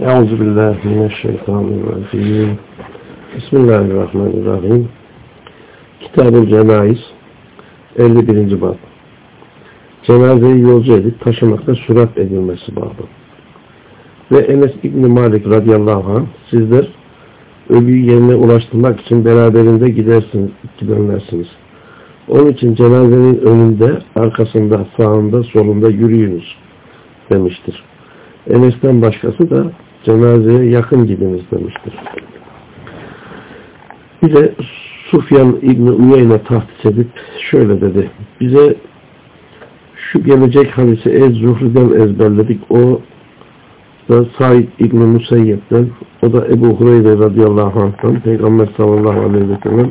Euzu billahi mineşşeytanirracim. Bismillahirrahmanirrahim. Kitab-ı Cenayiz 51. bab. Cenazeyi yolcu edip taşımakta sürat edilmesi babı. Ve Enes İbni Malik radıyallahu anh sizler ölüyü yerine ulaştırmak için beraberinde gidersiniz, gidenlersiniz. Onun için cenazenin önünde, arkasında, sağında, solunda yürüyünüz demiştir. Enes'ten başkası da cenazeye yakın gidiniz demiştir. Bir de Sufyan İbni Uyeyne tahdis edip şöyle dedi. Bize şu gelecek hadisi Ez Zuhri'den ezberledik. O da Said İbni Musayyep'ten o da Ebu Hureyre radıyallahu anh'tan Peygamber sallallahu aleyhi ve sellem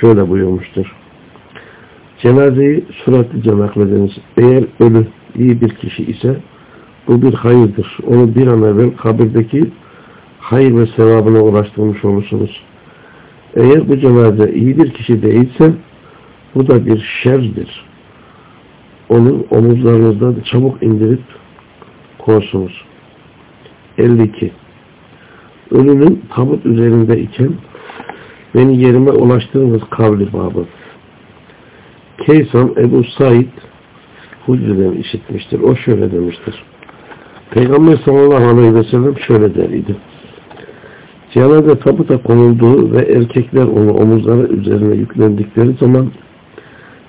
şöyle buyurmuştur. Cenazeyi süratlice naklediniz. Eğer ölü iyi bir kişi ise bu bir hayırdır. Onu bir an evvel kabirdeki hayır ve sevabına ulaştırmış olursunuz. Eğer bu cenaze iyi bir kişi değilse bu da bir şerdir. Onu omuzlarınızdan çabuk indirip korsunuz. 52. Ölünün tabut üzerinde iken beni yerime ulaştırınız kavli babı. Keysan Ebu Said Hudri'den işitmiştir. O şöyle demiştir. Peygamber sallallahu aleyhi ve sellem şöyle deriydi. Cenaze tabuta konulduğu ve erkekler onu omuzları üzerine yüklendikleri zaman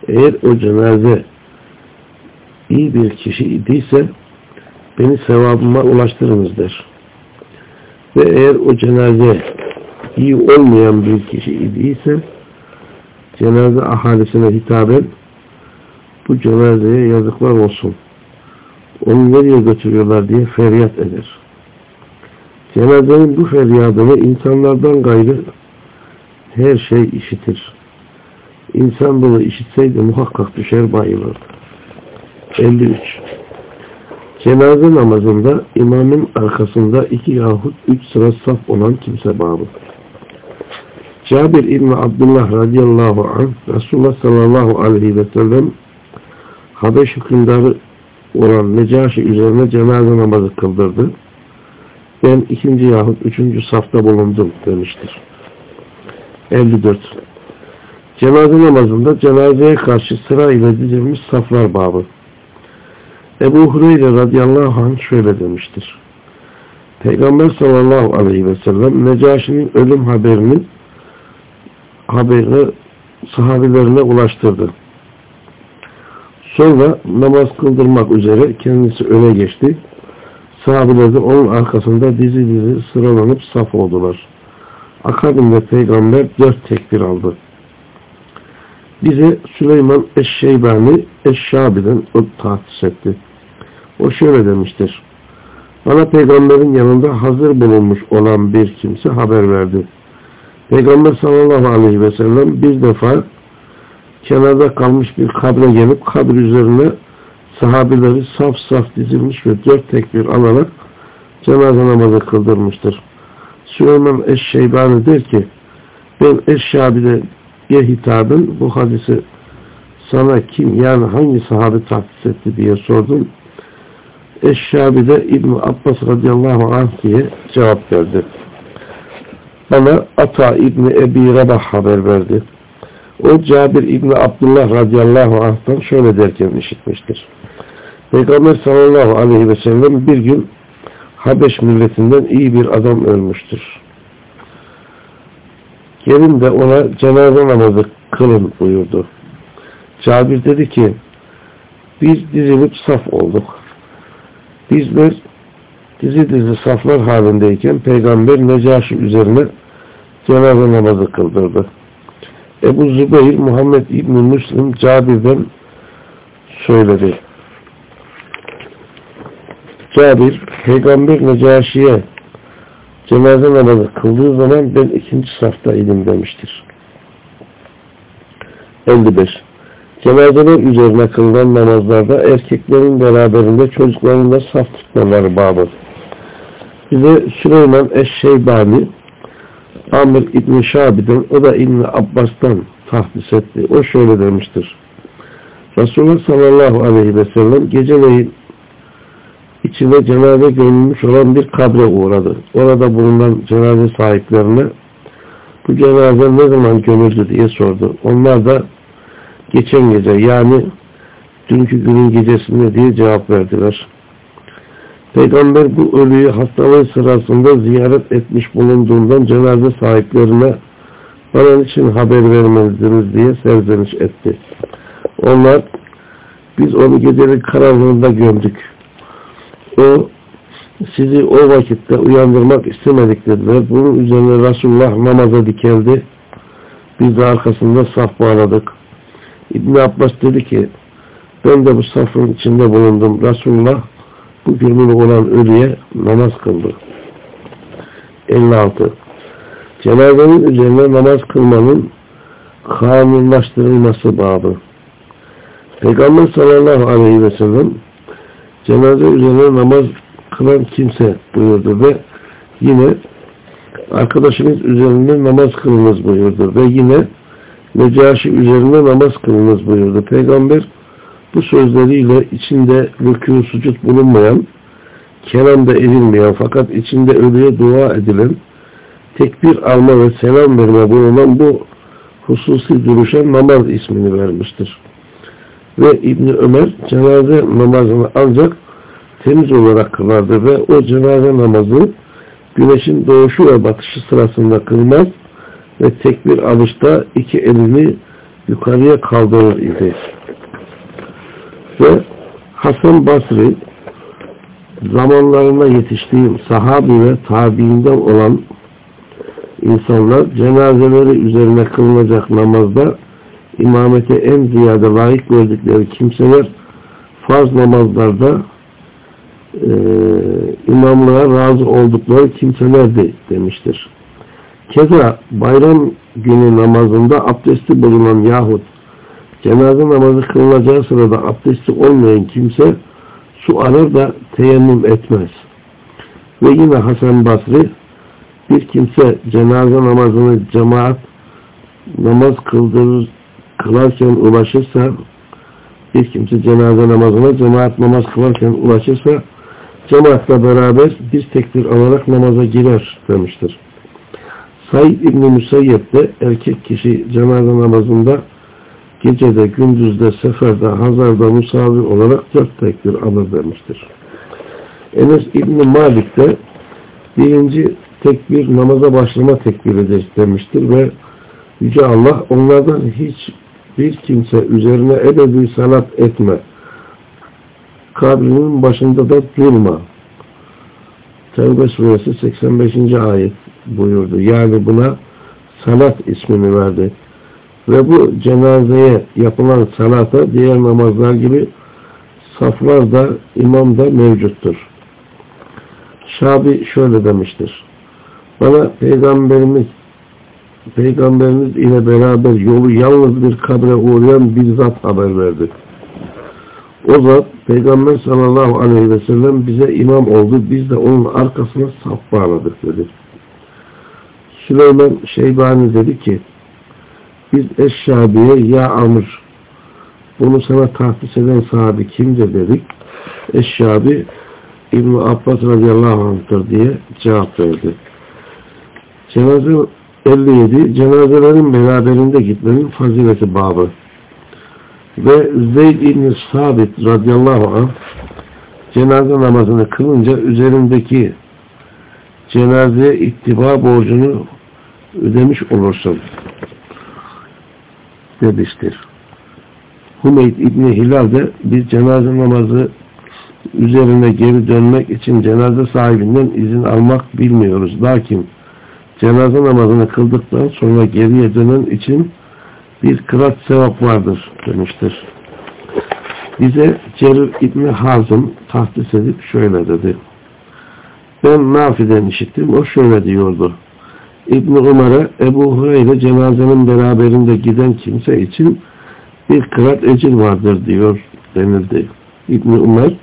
eğer o cenaze iyi bir kişi idiyse beni sevabıma ulaştırınız der. Ve eğer o cenaze iyi olmayan bir kişi idiyse cenaze ahalisine hitaben bu cenazeye yazıklar olsun. Onu nereye götürüyorlar diye feryat eder. Cenazenin bu feryadını insanlardan gayrı her şey işitir. İnsan bunu işitseydi muhakkak düşer bayılırdı. 53. Cenaze namazında imamın arkasında iki yahut üç sıra saf olan kimse babı. Cabir İbni Abdullah radıyallahu anh Resulullah sallallahu aleyhi ve sellem Habeş hükümdarı olan Necaşi üzerine cenaze namazı kıldırdı. Ben ikinci yahut üçüncü safta bulundum demiştir. 54. Cenaze namazında cenazeye karşı sıra ile dizilmiş saflar babı. Ebu Hureyre radıyallahu anh şöyle demiştir. Peygamber sallallahu aleyhi ve sellem Necaşi'nin ölüm haberini haberini sahabelerine ulaştırdı. Sonra namaz kıldırmak üzere kendisi öne geçti. Sahabeler de onun arkasında dizi dizi sıralanıp saf oldular. Akabinde peygamber dört tekbir aldı. Bize Süleyman Eşşeybani Eşşabi'den o tahsis etti. O şöyle demiştir. Bana peygamberin yanında hazır bulunmuş olan bir kimse haber verdi. Peygamber sallallahu aleyhi ve sellem bir defa kenarda kalmış bir kabre gelip kabir üzerine sahabileri saf saf dizilmiş ve dört tekbir alarak cenaze namazı kıldırmıştır. Süleyman Eşşeybani der ki ben Eşşabi'de bir hitaben bu hadisi sana kim yani hangi sahabe tahsis etti diye sordum. Eşşabi'de İbn Abbas radıyallahu anh diye cevap verdi. Bana Ata İbni Ebi Rabah haber verdi. O Cabir İbni Abdullah radıyallahu anh'tan şöyle derken işitmiştir. Peygamber sallallahu aleyhi ve sellem bir gün Habeş milletinden iyi bir adam ölmüştür. Gelin de ona cenaze namazı kılın buyurdu. Cabir dedi ki biz dizilip saf olduk. Bizler dizi dizi saflar halindeyken peygamber Necaşi üzerine cenaze namazı kıldırdı. Ebu Zübeyir Muhammed İbni Müslim Cabir'den söyledi. Cabir Peygamber Necaşi'ye cenaze namazı kıldığı zaman ben ikinci saftaydım demiştir. 55. Cenazeler üzerine kılınan namazlarda erkeklerin beraberinde çocukların da saf tutmaları babı. Bize Süleyman Eşşeybani Amr İbni Şabi'den o da İbni Abbas'tan tahdis etti. O şöyle demiştir. Resulullah sallallahu aleyhi ve sellem geceleyin içine cenaze gömülmüş olan bir kabre uğradı. Orada bulunan cenaze sahiplerine bu cenaze ne zaman gömüldü diye sordu. Onlar da geçen gece yani dünkü günün gecesinde diye cevap verdiler. Peygamber bu ölüyü hastalığı sırasında ziyaret etmiş bulunduğundan cenaze sahiplerine bana için haber vermezdiniz diye serzeniş etti. Onlar biz onu gecenin karanlığında gömdük. O sizi o vakitte uyandırmak istemedik dediler. Bunun üzerine Resulullah namaza dikeldi. Biz de arkasında saf bağladık. İbn Abbas dedi ki ben de bu safın içinde bulundum. Resulullah bu gömülü olan ölüye namaz kıldı. 56. Cenazenin üzerine namaz kılmanın kanunlaştırılması babı. Peygamber sallallahu aleyhi ve sellem cenaze üzerine namaz kılan kimse buyurdu ve yine arkadaşınız üzerinde namaz kılınız buyurdu ve yine Necaşi üzerinde namaz kılınız buyurdu. Peygamber bu sözleriyle içinde rükû sucud bulunmayan, kelamda edilmeyen fakat içinde ölüye dua edilen, tekbir alma ve selam verme bulunan bu hususi duruşa namaz ismini vermiştir. Ve İbni Ömer cenaze namazını ancak temiz olarak kılardı ve o cenaze namazı güneşin doğuşu ve batışı sırasında kılmaz ve tekbir alışta iki elini yukarıya kaldırır idi. Ve Hasan Basri zamanlarında yetiştiğim sahabi ve tabiinden olan insanlar cenazeleri üzerine kılınacak namazda imamete en ziyade layık gördükleri kimseler farz namazlarda e, imamlığa razı oldukları kimselerdi demiştir. Keza bayram günü namazında abdesti bulunan yahut cenaze namazı kılınacağı sırada abdesti olmayan kimse su arar da teyemmüm etmez. Ve yine Hasan Basri bir kimse cenaze namazını cemaat namaz kıldırır, kılarken ulaşırsa bir kimse cenaze namazına cemaat namaz kılarken ulaşırsa cemaatle beraber bir tekbir alarak namaza girer demiştir. Said İbni Müseyyep de erkek kişi cenaze namazında gecede, gündüzde, seferde, hazarda, musavir olarak dört tekbir alır demiştir. Enes İbni Malik de birinci tekbir namaza başlama tekbiridir demiştir ve Yüce Allah onlardan hiç bir kimse üzerine ebedi salat etme. Kabrinin başında da durma. Tevbe suresi 85. ayet buyurdu. Yani buna salat ismini verdi. Ve bu cenazeye yapılan salata diğer namazlar gibi saflar da imam da mevcuttur. Şabi şöyle demiştir. Bana peygamberimiz peygamberimiz ile beraber yolu yalnız bir kabre uğrayan bir zat haber verdi. O zat peygamber sallallahu aleyhi ve sellem bize imam oldu. Biz de onun arkasına saf bağladık dedi. Süleyman Şeybani dedi ki biz Eşşabi'ye ya Amr bunu sana tahsis eden sahabi kimdir dedik. Eşşabi İbn Abbas radıyallahu anh'tır diye cevap verdi. Cenaze 57 cenazelerin beraberinde gitmenin fazileti babı ve Zeyd İbni Sabit radıyallahu anh cenaze namazını kılınca üzerindeki cenazeye ittiba borcunu ödemiş olursun demiştir. Hümeyd İbni Hilal de biz cenaze namazı üzerine geri dönmek için cenaze sahibinden izin almak bilmiyoruz. Lakin cenaze namazını kıldıktan sonra geriye dönen için bir kırat sevap vardır demiştir. Bize Cerir İbni Hazım tahdis edip şöyle dedi. Ben Nafi'den işittim. O şöyle diyordu. İbn Umar'a Ebu Hureyre cenazenin beraberinde giden kimse için bir kırat ecil vardır diyor denildi. İbn Umar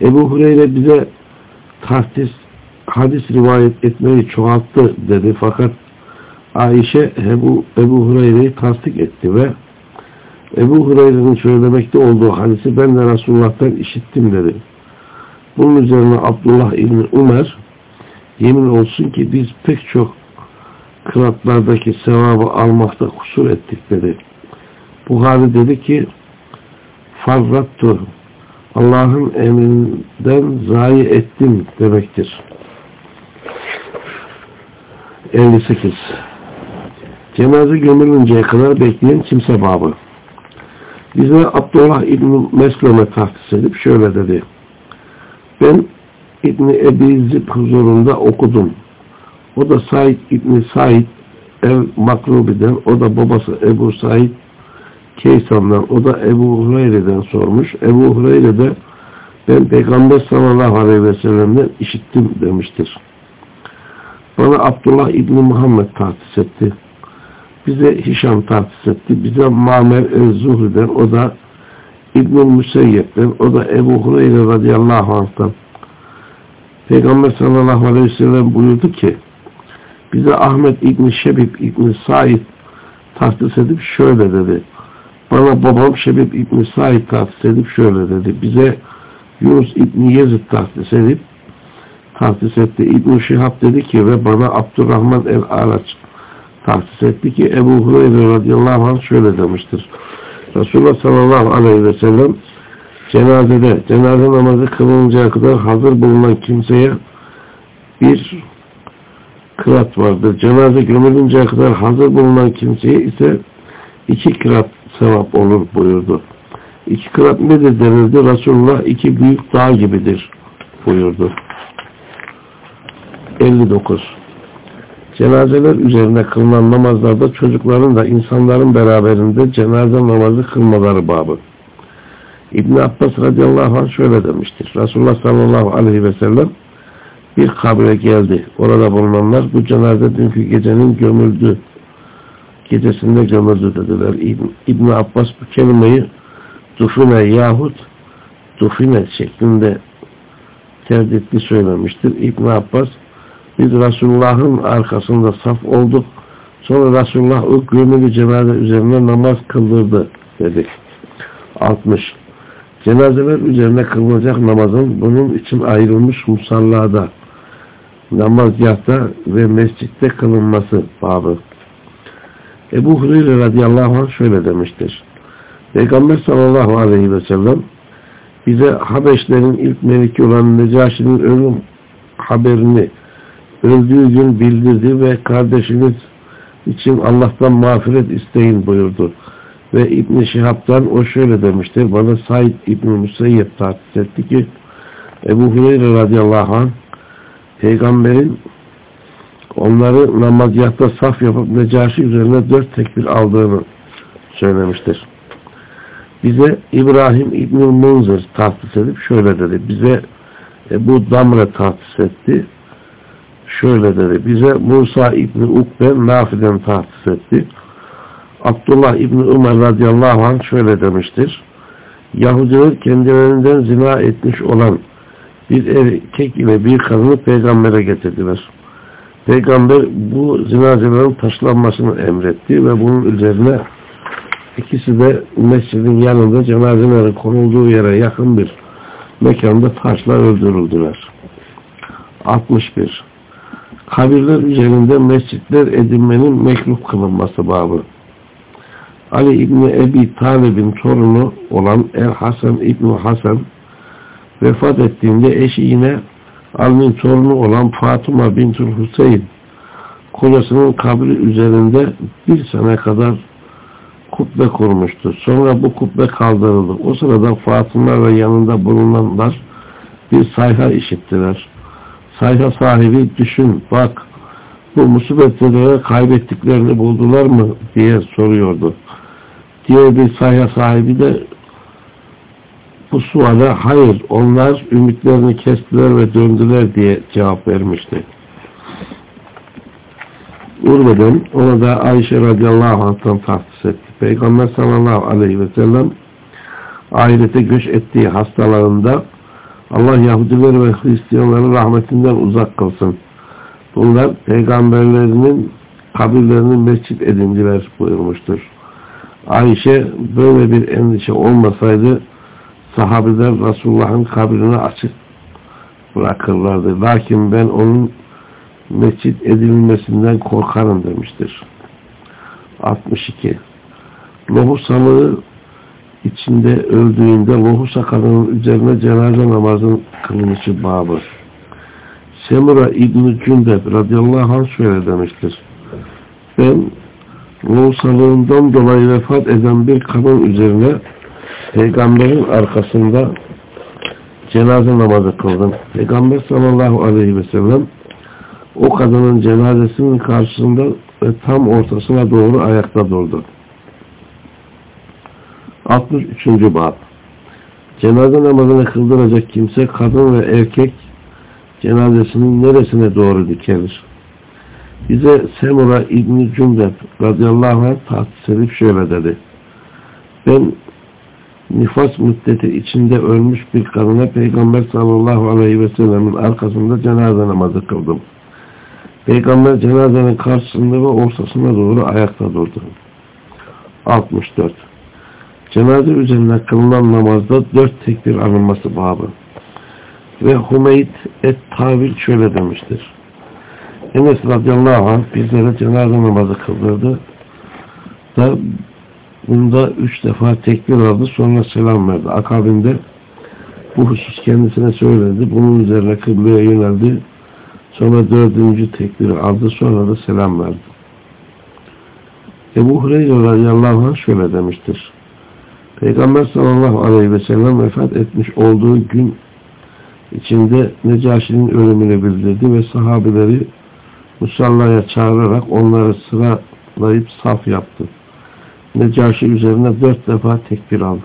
Ebu Hureyre bize tahtis hadis rivayet etmeyi çoğalttı dedi fakat Ayşe Ebu, Ebu Hureyre'yi tasdik etti ve Ebu Hureyre'nin söylemekte olduğu hadisi ben de Resulullah'tan işittim dedi. Bunun üzerine Abdullah İbni Ömer yemin olsun ki biz pek çok kıratlardaki sevabı almakta kusur ettik dedi. Buhari dedi ki farrattu Allah'ın emrinden zayi ettim demektir. 58 Cenaze gömülünceye kadar bekleyen kimse babı. Bize Abdullah İbni Mesleme tahsis edip şöyle dedi. Ben İbni Ebi Zib huzurunda okudum. O da Said İbni Said el Makrubi'den, o da babası Ebu Said Keysan'dan, o da Ebu Hureyre'den sormuş. Ebu Hureyre de ben Peygamber sallallahu aleyhi ve sellem'den işittim demiştir. Bana Abdullah İbni Muhammed tahsis etti. Bize Hişam tahsis etti. Bize Mamer el-Zuhri'den, o da İbn-i o da Ebu Hureyre radıyallahu anh'tan. Peygamber sallallahu aleyhi ve sellem buyurdu ki, bize Ahmet İbni Şebib İbni Said tahsis edip şöyle dedi. Bana babam Şebib İbni Said tahsis edip şöyle dedi. Bize Yunus İbni Yezid tahsis edip tahsis etti. İbn-i Şihab dedi ki ve bana Abdurrahman el-Araç tahsis etti ki Ebu Hureyre radıyallahu anh şöyle demiştir. Resulullah sallallahu aleyhi ve sellem cenazede, cenaze namazı kılınıncaya kadar hazır bulunan kimseye bir kırat vardır. Cenaze gömülünceye kadar hazır bulunan kimseye ise iki kırat sevap olur buyurdu. İki kırat nedir denildi? Resulullah iki büyük dağ gibidir buyurdu. 59. Cenazeler üzerine kılınan namazlarda çocukların da insanların beraberinde cenaze namazı kılmaları babı. İbn Abbas radıyallahu anh şöyle demiştir. Resulullah sallallahu aleyhi ve sellem bir kabre geldi. Orada bulunanlar bu cenaze dünkü gecenin gömüldü. Gecesinde gömüldü dediler. İbn, İbn Abbas bu kelimeyi dufine yahut dufine şeklinde terditli söylemiştir. İbn Abbas biz Resulullah'ın arkasında saf olduk. Sonra Resulullah o gömülü cenaze üzerine namaz kıldırdı dedik. 60. Cenazeler üzerine kılınacak namazın bunun için ayrılmış musallada, namazgahta ve mescitte kılınması babı. Ebu Hureyre radıyallahu anh şöyle demiştir. Peygamber sallallahu aleyhi ve sellem bize Habeşlerin ilk meliki olan Necaşi'nin ölüm haberini öldüğü gün bildirdi ve kardeşiniz için Allah'tan mağfiret isteyin buyurdu. Ve İbn-i Şihab'dan o şöyle demiştir. Bana Said İbn-i Musayyep tahsis etti ki Ebu Hureyre radıyallahu anh peygamberin onları namazgahta saf yapıp Necaşi üzerine dört tekbir aldığını söylemiştir. Bize İbrahim İbn-i Munzir tahsis edip şöyle dedi. Bize Ebu Damre tahsis etti şöyle dedi. Bize Musa İbni Ukbe Nafi'den tahsis etti. Abdullah İbni Ömer radıyallahu anh şöyle demiştir. Yahudiler kendilerinden zina etmiş olan bir erkek ile bir kadını peygambere getirdiler. Peygamber bu zinacelerin taşlanmasını emretti ve bunun üzerine ikisi de mescidin yanında cenazelerin konulduğu yere yakın bir mekanda taşla öldürüldüler. 61 kabirler üzerinde mescitler edinmenin mekruh kılınması babı. Ali İbni Ebi Talib'in torunu olan El Hasan İbni Hasan vefat ettiğinde eşi yine Ali'nin torunu olan Fatıma Bintul Hüseyin kocasının kabri üzerinde bir sene kadar kubbe kurmuştu. Sonra bu kubbe kaldırıldı. O sırada Fatıma ve yanında bulunanlar bir sayha işittiler sayfa sahibi düşün bak bu musibetleri kaybettiklerini buldular mı diye soruyordu. Diğer bir sayfa sahibi de bu suale hayır onlar ümitlerini kestiler ve döndüler diye cevap vermişti. Urve'den ona da Ayşe radıyallahu anh'tan tahsis etti. Peygamber sallallahu aleyhi ve sellem ahirete göç ettiği hastalarında Allah Yahudileri ve Hristiyanları rahmetinden uzak kılsın. Bunlar peygamberlerinin kabirlerini mescit edindiler buyurmuştur. Ayşe böyle bir endişe olmasaydı sahabeler Resulullah'ın kabrini açık bırakırlardı. Lakin ben onun mescit edilmesinden korkarım demiştir. 62. Lohusalığı içinde öldüğünde lohusa kadının üzerine cenaze namazın kılınışı babı. Semura İbn-i radıyallahu anh şöyle demiştir. Ben lohusalığından dolayı vefat eden bir kadın üzerine peygamberin arkasında cenaze namazı kıldım. Peygamber sallallahu aleyhi ve sellem o kadının cenazesinin karşısında ve tam ortasına doğru ayakta durdu. 63. Bab Cenaze namazını kıldıracak kimse kadın ve erkek cenazesinin neresine doğru dikilir? Bize Semura İbni Cündep radıyallahu anh tahsis edip şöyle dedi. Ben nifas müddeti içinde ölmüş bir kadına Peygamber sallallahu aleyhi ve sellemin arkasında cenaze namazı kıldım. Peygamber cenazenin karşısında ve ortasına doğru ayakta durdu. 64. Cenaze üzerine kılınan namazda dört tekbir alınması babı. Ve Humeyd et-Tavil şöyle demiştir. Enes radıyallahu anh bizlere cenaze namazı kıldırdı. Da bunda üç defa tekbir aldı sonra selam verdi. Akabinde bu husus kendisine söyledi. Bunun üzerine kıbleye yöneldi. Sonra dördüncü tekbiri aldı. Sonra da selam verdi. Ebu Hureyre radıyallahu anh şöyle demiştir. Peygamber sallallahu aleyhi ve sellem vefat etmiş olduğu gün içinde Necaşi'nin ölümünü bildirdi ve sahabeleri musallaya çağırarak onları sıralayıp saf yaptı. Necaşi üzerine dört defa tekbir aldı.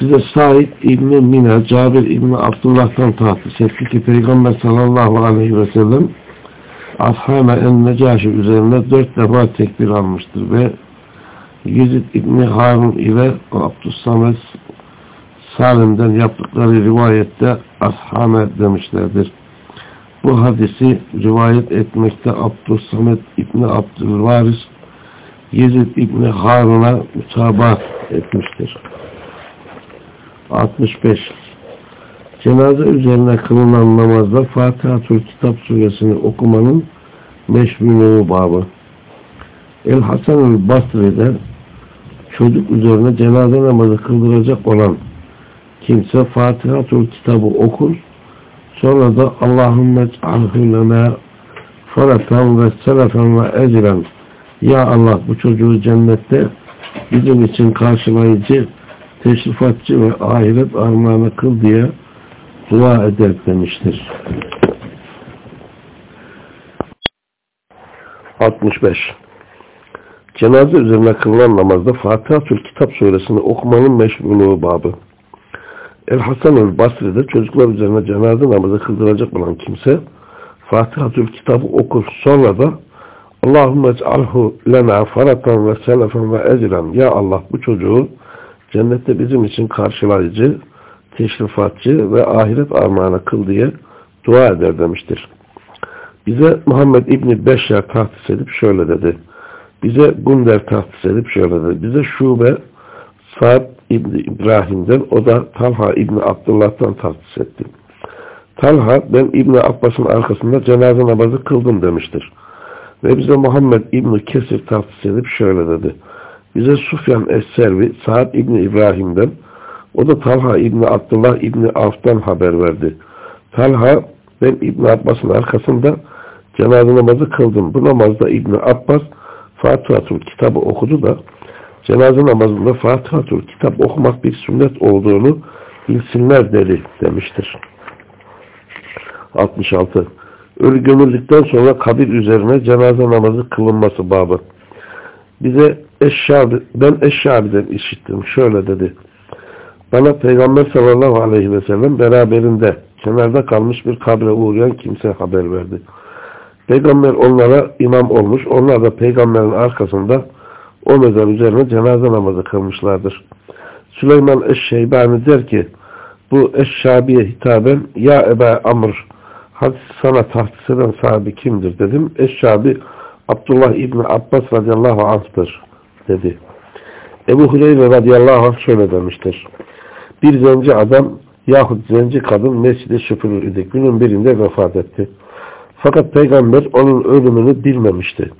Bize Said İbni Mina, Cabir İbni Abdullah'tan tahsis etti ki Peygamber sallallahu aleyhi ve sellem Ashame en Necaşi üzerine dört defa tekbir almıştır ve Yezid İbni Harun ile Abdüssamet Salim'den yaptıkları rivayette Ashame demişlerdir. Bu hadisi rivayet etmekte Abdüssamet İbni Abdülvaris Yezid İbni Harun'a mütabaat etmiştir. 65. Cenaze üzerine kılınan namazda Fatiha-tül Kitap suresini okumanın meşruluğu babı. El-Hasan Basri'de çocuk üzerine cenaze namazı kıldıracak olan kimse Fatiha-tül Kitabı okur sonra da Allahümme c'alhü faratan ve selefen ve ecren Ya Allah bu çocuğu cennette bizim için karşılayıcı teşrifatçı ve ahiret armağanı kıl diye dua eder demiştir. 65. Cenaze üzerine kılınan namazda Fatiha-tül Kitap suresini okumanın meşruluğu babı. El-Hasan Basri'de çocuklar üzerine cenaze namazı kıldıracak olan kimse Fatiha-tül Kitabı okur. Sonra da Allahümme ec'alhu lena faratan ve selefen ve ecren. Ya Allah bu çocuğu cennette bizim için karşılayıcı, teşrifatçı ve ahiret armağanı kıl diye dua eder demiştir. Bize Muhammed İbni Beşer tahsis edip şöyle dedi. Bize Gunder tahsis edip şöyle dedi. Bize Şube Sa'd İbni İbrahim'den o da Talha İbni Abdullah'tan tahsis etti. Talha ben İbni Abbas'ın arkasında cenaze namazı kıldım demiştir. Ve bize Muhammed İbni Kesir tahsis edip şöyle dedi. Bize Sufyan Es-Servi Sa'd İbni İbrahim'den o da Talha İbni Abdullah İbni Avf'tan haber verdi. Talha ben İbni Abbas'ın arkasında cenaze namazı kıldım. Bu namazda İbni Abbas Fatihatul kitabı okudu da cenaze namazında Fatihatul kitap okumak bir sünnet olduğunu bilsinler dedi demiştir. 66. Ölü gömüldükten sonra kabir üzerine cenaze namazı kılınması babı. Bize Eşşabi, ben Eşşabi'den işittim. Şöyle dedi. Bana Peygamber sallallahu aleyhi ve sellem beraberinde kenarda kalmış bir kabre uğrayan kimse haber verdi. Peygamber onlara imam olmuş. Onlar da peygamberin arkasında o mezar üzerine cenaze namazı kılmışlardır. Süleyman Eşşeybani der ki bu Eşşabi'ye hitaben ya Ebe Amr hadis sana tahsis eden sahibi kimdir dedim. Eşşabi Abdullah İbni Abbas radıyallahu anh'tır dedi. Ebu Hureyre radıyallahu anh şöyle demiştir. Bir zenci adam yahut zenci kadın mescide süpürüldü. Günün birinde vefat etti. Fakat peygamber onun ölümünü bilmemişti.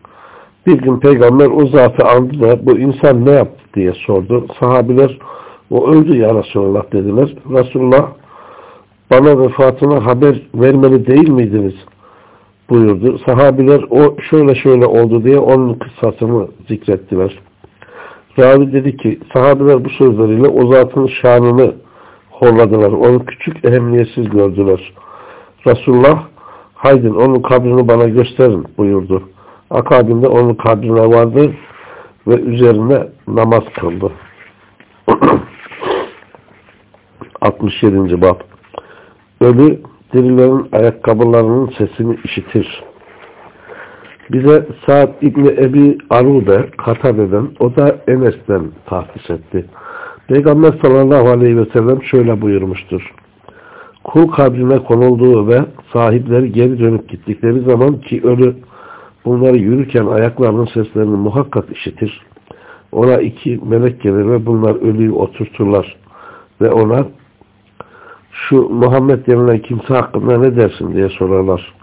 Bir gün peygamber o zatı andı da bu insan ne yaptı diye sordu. Sahabiler o öldü ya Resulullah dediler. Resulullah bana vefatına haber vermeli değil miydiniz? buyurdu. Sahabiler o şöyle şöyle oldu diye onun kıssasını zikrettiler. Ravi dedi ki sahabiler bu sözleriyle o zatın şanını horladılar. Onu küçük ehemmiyetsiz gördüler. Resulullah haydin onun kabrini bana gösterin buyurdu. Akabinde onun kabrine vardı ve üzerine namaz kıldı. 67. Bab Ölü dirilerin ayakkabılarının sesini işitir. Bize Sa'd İbni Ebi Arube Katade'den, o da Enes'ten tahsis etti. Peygamber sallallahu aleyhi ve sellem şöyle buyurmuştur. Kul kabrine konulduğu ve sahipleri geri dönüp gittikleri zaman ki ölü bunları yürürken ayaklarının seslerini muhakkak işitir. Ona iki melek gelir ve bunlar ölüyü oturturlar. Ve ona şu Muhammed denilen kimse hakkında ne dersin diye sorarlar.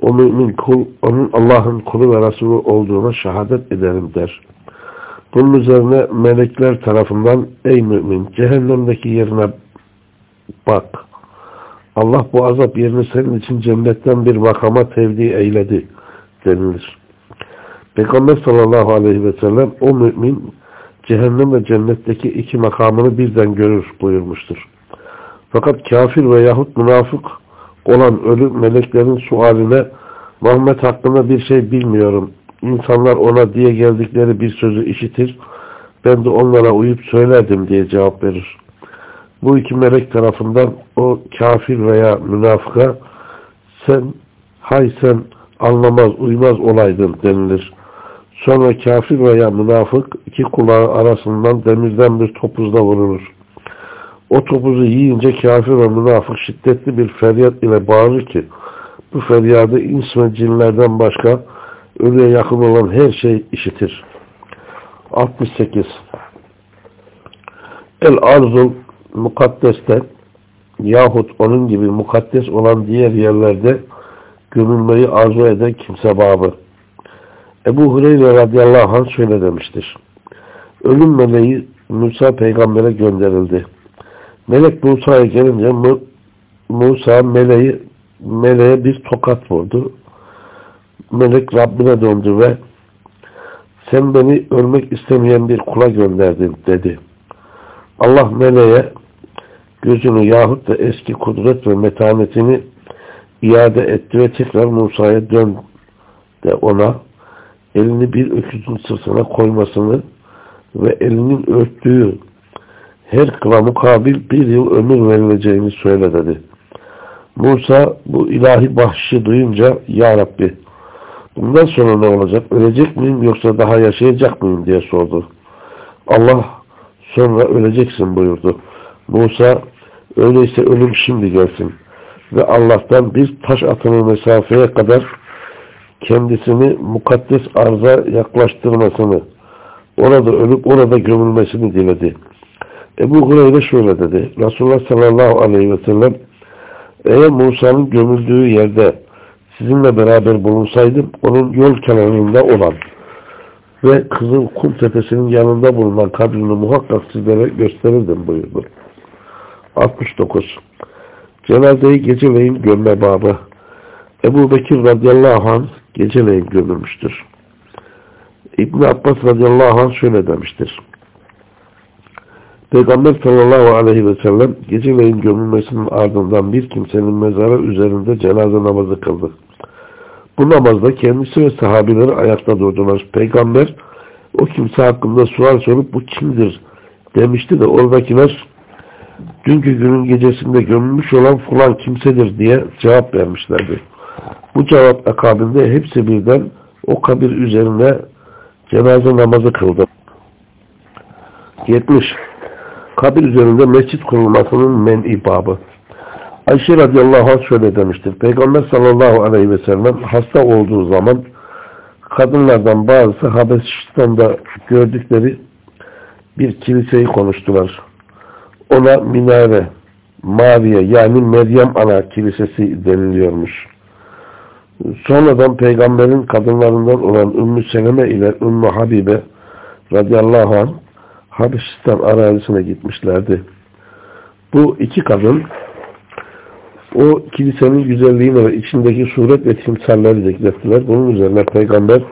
O mümin kul, onun Allah'ın kulu ve Resulü olduğuna şehadet ederim der. Bunun üzerine melekler tarafından ey mümin cehennemdeki yerine bak. Allah bu azap yerini senin için cennetten bir makama tevdi eyledi denilir. Peygamber sallallahu aleyhi ve sellem o mümin cehennem ve cennetteki iki makamını birden görür buyurmuştur. Fakat kafir ve yahut münafık olan ölü meleklerin sualine Muhammed hakkında bir şey bilmiyorum. İnsanlar ona diye geldikleri bir sözü işitir. Ben de onlara uyup söylerdim diye cevap verir. Bu iki melek tarafından o kafir veya münafıka sen hay sen anlamaz uymaz olaydın denilir. Sonra kafir veya münafık iki kulağı arasından demirden bir topuzla vurulur. O topuzu yiyince kafir ve münafık şiddetli bir feryat ile bağırır ki bu feryadı ins ve cinlerden başka ölüye yakın olan her şey işitir. 68 El arzul mukaddeste yahut onun gibi mukaddes olan diğer yerlerde gömülmeyi arzu eden kimse babı. Ebu Hureyre radıyallahu anh şöyle demiştir. Ölüm meleği Musa peygambere gönderildi. Melek Musa'ya gelince Musa meleği, meleğe bir tokat vurdu. Melek Rabbine döndü ve sen beni ölmek istemeyen bir kula gönderdin dedi. Allah meleğe gözünü yahut da eski kudret ve metanetini iade etti ve tekrar Musa'ya dön de ona elini bir öküzün sırtına koymasını ve elinin örttüğü her kıla mukabil bir yıl ömür verileceğini söyle dedi. Musa bu ilahi bahşişi duyunca Ya Rabbi bundan sonra ne olacak? Ölecek miyim yoksa daha yaşayacak mıyım diye sordu. Allah sonra öleceksin buyurdu. Musa öyleyse ölüm şimdi gelsin ve Allah'tan bir taş atımı mesafeye kadar kendisini mukaddes arza yaklaştırmasını orada ölüp orada gömülmesini diledi. Ebu Hureyre şöyle dedi. Resulullah sallallahu aleyhi ve sellem eğer Musa'nın gömüldüğü yerde sizinle beraber bulunsaydım onun yol kenarında olan ve Kızıl Kum Tepesi'nin yanında bulunan kabrini muhakkak sizlere gösterirdim buyurdu. 69. Cenazeyi geceleyin gömme babı. Ebu Bekir radıyallahu anh geceleyin gömülmüştür. İbn Abbas radıyallahu anh şöyle demiştir. Peygamber sallallahu aleyhi ve sellem geceleyin gömülmesinin ardından bir kimsenin mezarı üzerinde cenaze namazı kıldı. Bu namazda kendisi ve sahabileri ayakta durdular. Peygamber o kimse hakkında sual sorup bu kimdir demişti de oradakiler dünkü günün gecesinde gömülmüş olan falan kimsedir diye cevap vermişlerdi. Bu cevap akabinde hepsi birden o kabir üzerine cenaze namazı kıldı. 70 kabir üzerinde mescit kurulmasının men'i babı. Ayşe radıyallahu anh şöyle demiştir. Peygamber sallallahu aleyhi ve sellem hasta olduğu zaman kadınlardan bazısı Habeşistan'da gördükleri bir kiliseyi konuştular. Ona minare Maviye yani Meryem Ana Kilisesi deniliyormuş. Sonradan peygamberin kadınlarından olan Ümmü Seleme ile Ümmü Habibe radıyallahu anh Habeşistan arazisine gitmişlerdi. Bu iki kadın o kilisenin güzelliğini ve içindeki suret ve timsalleri zikrettiler. Bunun üzerine peygamber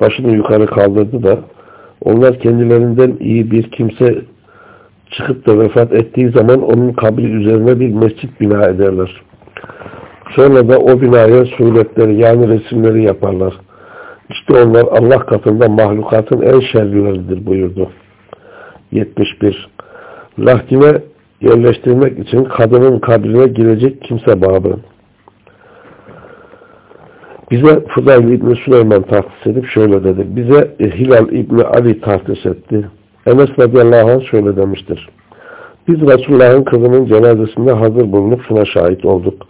başını yukarı kaldırdı da onlar kendilerinden iyi bir kimse çıkıp da vefat ettiği zaman onun kabri üzerine bir mescit bina ederler. Sonra da o binaya suretleri yani resimleri yaparlar. İşte onlar Allah katında mahlukatın en şerlileridir buyurdu. 71. Lahdine yerleştirmek için kadının kabrine girecek kimse babı. Bize Fudayl İbni Süleyman tahsis edip şöyle dedi. Bize Hilal İbni Ali tahsis etti. Enes radıyallahu anh şöyle demiştir. Biz Resulullah'ın kızının cenazesinde hazır bulunup şuna şahit olduk.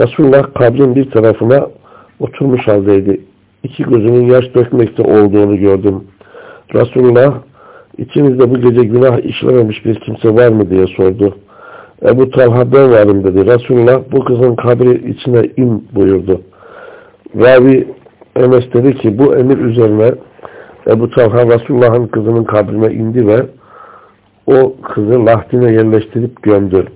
Resulullah kabrin bir tarafına oturmuş haldeydi. İki gözünün yaş dökmekte olduğunu gördüm. Resulullah içinizde bu gece günah işlememiş bir kimse var mı diye sordu. Ebu Talha ben varım dedi. Resulullah bu kızın kabri içine in buyurdu. Ravi Enes dedi ki bu emir üzerine Ebu Talha Resulullah'ın kızının kabrine indi ve o kızı lahdine yerleştirip gömdü.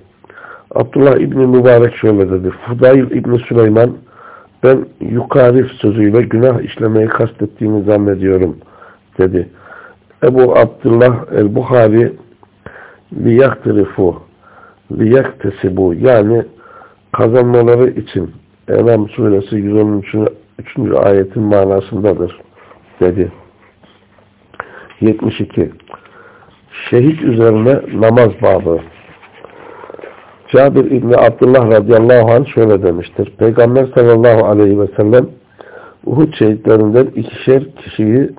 Abdullah İbni Mübarek şöyle dedi. Fudayl İbni Süleyman ben yukarif sözüyle günah işlemeyi kastettiğini zannediyorum dedi. Ebu Abdullah el-Buhari liyaktirifu liyaktesibu yani kazanmaları için Enam suresi 113. 3. ayetin manasındadır dedi. 72. Şehit üzerine namaz babı. Cabir İbni Abdullah radıyallahu anh şöyle demiştir. Peygamber sallallahu aleyhi ve sellem Uhud şehitlerinden ikişer kişiyi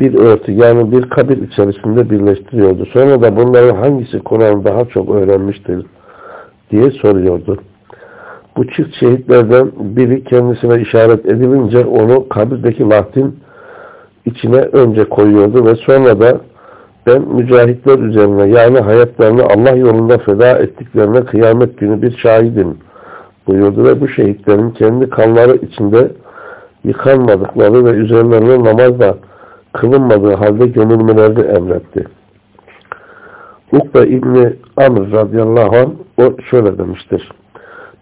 bir örtü yani bir kabir içerisinde birleştiriyordu. Sonra da bunların hangisi Kur'an daha çok öğrenmiştir diye soruyordu. Bu çift şehitlerden biri kendisine işaret edilince onu kabirdeki lahtin içine önce koyuyordu ve sonra da ben mücahitler üzerine yani hayatlarını Allah yolunda feda ettiklerine kıyamet günü bir şahidim buyurdu ve bu şehitlerin kendi kanları içinde yıkanmadıkları ve üzerlerine namazla kılınmadığı halde gömülmelerini emretti. Ukbe İbni Amr radıyallahu anh o şöyle demiştir.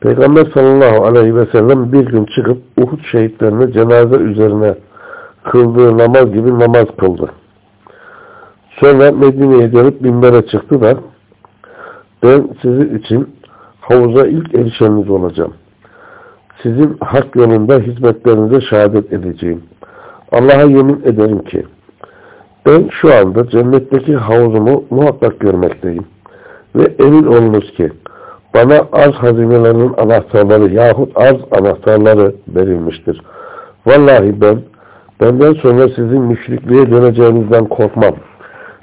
Peygamber sallallahu aleyhi ve sellem bir gün çıkıp Uhud şehitlerine cenaze üzerine kıldığı namaz gibi namaz kıldı. Sonra Medine'ye dönüp minbere çıktı da ben sizin için havuza ilk erişeniniz olacağım. Sizin hak yolunda hizmetlerinize şehadet edeceğim. Allah'a yemin ederim ki ben şu anda cennetteki havuzumu muhakkak görmekteyim. Ve emin olunuz ki bana arz hazinelerinin anahtarları yahut arz anahtarları verilmiştir. Vallahi ben benden sonra sizin müşrikliğe döneceğinizden korkmam.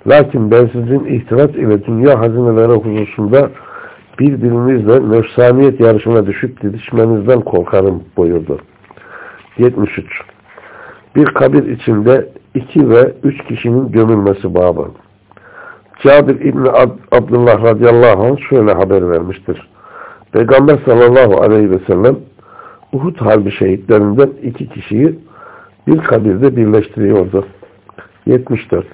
Lakin ben sizin ihtiras ile dünya hazineleri hususunda birbirinizle nefsaniyet yarışına düşüp didişmenizden korkarım buyurdu. 73. Bir kabir içinde iki ve üç kişinin gömülmesi babı. Cabir İbni Ab Abdullah radıyallahu anh şöyle haber vermiştir. Peygamber sallallahu aleyhi ve sellem Uhud harbi şehitlerinden iki kişiyi bir kabirde birleştiriyordu. 74.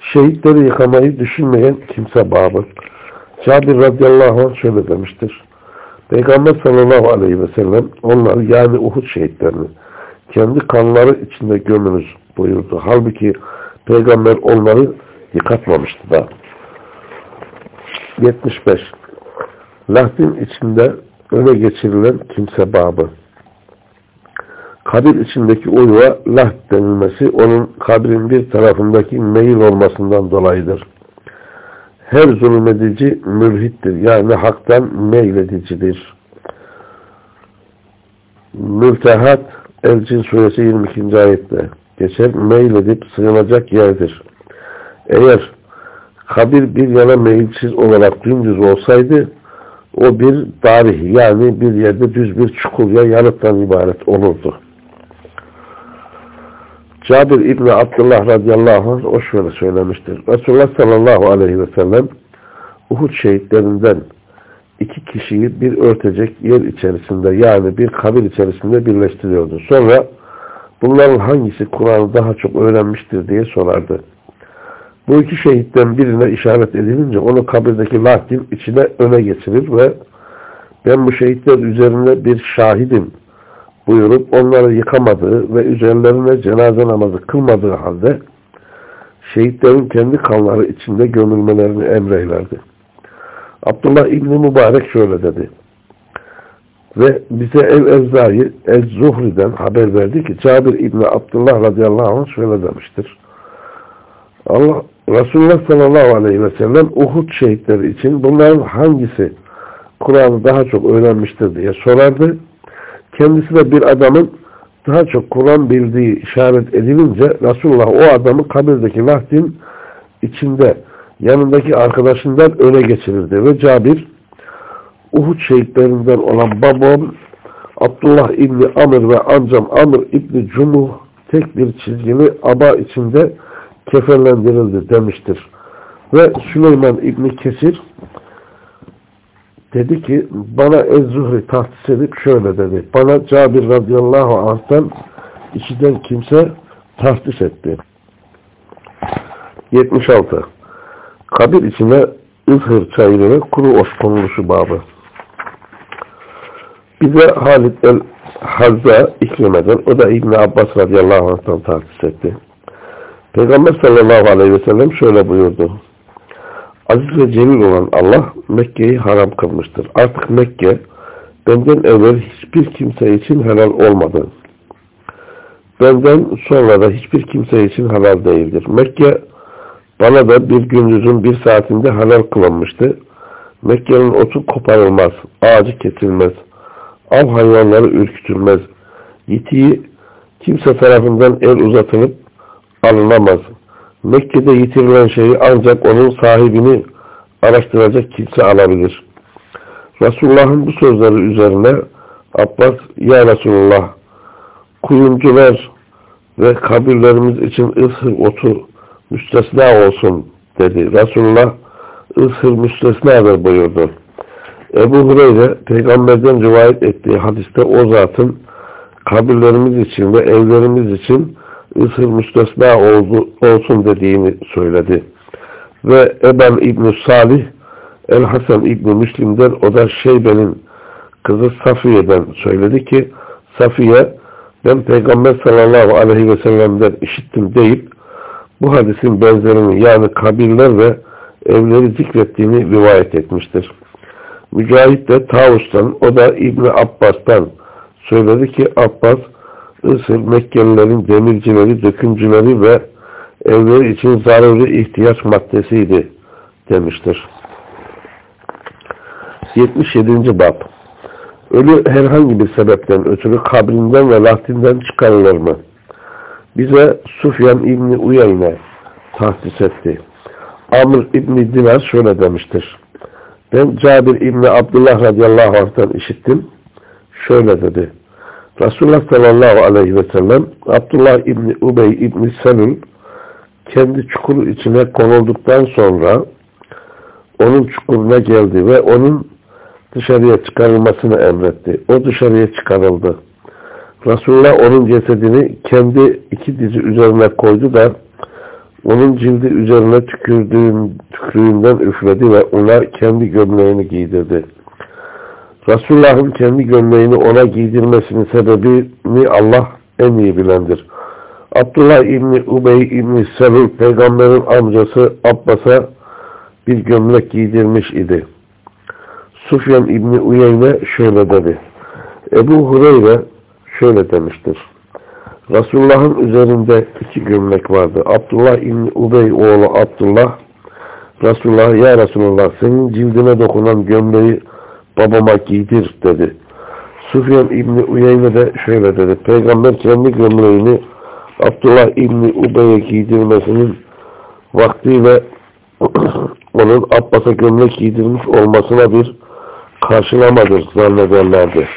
Şehitleri yıkamayı düşünmeyen kimse babı. Cabir radıyallahu anh şöyle demiştir. Peygamber sallallahu aleyhi ve sellem onları yani Uhud şehitlerini kendi kanları içinde gömünüz buyurdu. Halbuki peygamber onları yıkatmamıştı da. 75. Lahdin içinde öne geçirilen kimse babı. Kabir içindeki uyuğa lahd denilmesi onun kabrin bir tarafındaki meyil olmasından dolayıdır. Her zulmedici mülhittir. Yani haktan meyledicidir. Mültehat El-Cin suresi 22. ayette geçer. Meyledip sığınacak yerdir. Eğer kabir bir yana meyilsiz olarak dümdüz olsaydı o bir tarih yani bir yerde düz bir çukur ya yanıktan ibaret olurdu. Cabir İbni Abdullah radıyallahu anh o şöyle söylemiştir. Resulullah sallallahu aleyhi ve sellem Uhud şehitlerinden iki kişiyi bir örtecek yer içerisinde yani bir kabir içerisinde birleştiriyordu. Sonra bunların hangisi Kur'an'ı daha çok öğrenmiştir diye sorardı. Bu iki şehitten birine işaret edilince onu kabirdeki lahdin içine öne geçirir ve ben bu şehitler üzerinde bir şahidim buyurup onları yıkamadığı ve üzerlerine cenaze namazı kılmadığı halde şehitlerin kendi kanları içinde gömülmelerini emreylerdi. Abdullah İbni Mübarek şöyle dedi. Ve bize El-Evzai El-Zuhri'den haber verdi ki Cabir İbni Abdullah radıyallahu anh şöyle demiştir. Allah Resulullah sallallahu aleyhi ve sellem Uhud şehitleri için bunların hangisi Kur'an'ı daha çok öğrenmiştir diye sorardı. Kendisi de bir adamın daha çok Kur'an bildiği işaret edilince Resulullah o adamı kabirdeki vahdin içinde yanındaki arkadaşından öne geçirirdi ve Cabir Uhud şehitlerinden olan babam Abdullah İbni Amr ve amcam Amr İbni Cumuh tek bir çizgili aba içinde kefenlendirildi demiştir. Ve Süleyman İbni Kesir dedi ki bana Ez-Zuhri edip şöyle dedi. Bana Cabir radıyallahu anh'tan içiden kimse tahsis etti. 76. Kabir içine ızhır çayırı kuru oş konuluşu babı. Bize Halid el-Hazza ikrimeden, o da İbn Abbas radıyallahu anh'tan tahsis etti. Peygamber sallallahu aleyhi ve sellem şöyle buyurdu. Aziz ve celil olan Allah Mekke'yi haram kılmıştır. Artık Mekke benden evvel hiçbir kimse için helal olmadı. Benden sonra da hiçbir kimse için helal değildir. Mekke bana da bir gündüzün bir saatinde helal kılınmıştı. Mekke'nin otu koparılmaz, ağacı kesilmez, av hayvanları ürkütülmez, yitiği kimse tarafından el uzatılıp alınamaz. Mekke'de yitirilen şeyi ancak onun sahibini araştıracak kimse alabilir. Resulullah'ın bu sözleri üzerine Abbas, Ya Resulullah, kuyumcular ve kabirlerimiz için ıshır otu müstesna olsun dedi. Resulullah ıshır müstesnadır buyurdu. Ebu Hureyre peygamberden rivayet ettiği hadiste o zatın kabirlerimiz için ve evlerimiz için ısır müstesna oldu, olsun dediğini söyledi. Ve Eban İbni Salih El-Hasan İbni Müslim'den o da Şeybe'nin kızı Safiye'den söyledi ki Safiye ben Peygamber sallallahu aleyhi ve sellem'den işittim deyip bu hadisin benzerini yani kabirler ve evleri zikrettiğini rivayet etmiştir. Mücahit de Tavus'tan o da İbni Abbas'tan söyledi ki Abbas Isır Mekkelilerin demircileri, dökümcüleri ve evleri için zaruri ihtiyaç maddesiydi demiştir. 77. Bab Ölü herhangi bir sebepten ötürü kabrinden ve lahtinden çıkarılır mı? Bize Sufyan İbni Uyeyne tahsis etti. Amr İbni Dinar şöyle demiştir. Ben Cabir İbni Abdullah radıyallahu anh'tan işittim. Şöyle dedi. Resulullah sallallahu aleyhi ve sellem Abdullah İbni Ubey İbni Selül kendi çukuru içine konulduktan sonra onun çukuruna geldi ve onun dışarıya çıkarılmasını emretti. O dışarıya çıkarıldı. Resulullah onun cesedini kendi iki dizi üzerine koydu da onun cildi üzerine tükürdüğün, tükürüğünden üfledi ve ona kendi gömleğini giydirdi. Resulullah'ın kendi gömleğini ona giydirmesinin sebebini Allah en iyi bilendir. Abdullah İbni Ubey İbni Selül peygamberin amcası Abbas'a bir gömlek giydirmiş idi. Sufyan İbni Uyeyne şöyle dedi. Ebu Hureyre şöyle demiştir. Resulullah'ın üzerinde iki gömlek vardı. Abdullah İbni Ubey oğlu Abdullah Resulullah ya Resulullah senin cildine dokunan gömleği babama giydir dedi. Sufyan İbni Uyeyne de şöyle dedi. Peygamber kendi gömleğini Abdullah İbni Ubey'e giydirmesinin vaktiyle onun Abbas'a gömlek giydirmiş olmasına bir karşılamadır zannederlerdi.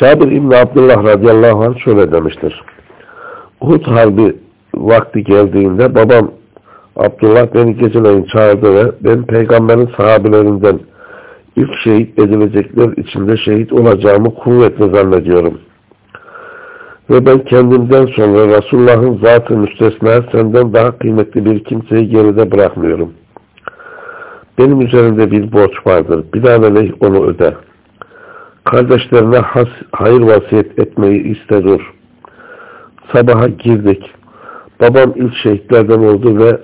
Cabir İbni Abdullah radıyallahu anh şöyle demiştir. Uhud harbi vakti geldiğinde babam Abdullah beni geceleyin çağırdı ve ben peygamberin sahabelerinden ilk şehit edilecekler içinde şehit olacağımı kuvvetle zannediyorum. Ve ben kendimden sonra Resulullah'ın zatı müstesna senden daha kıymetli bir kimseyi geride bırakmıyorum. Benim üzerimde bir borç vardır. Binaenaleyh onu öde. Kardeşlerine has, hayır vasiyet etmeyi iste dur. Sabaha girdik. Babam ilk şehitlerden oldu ve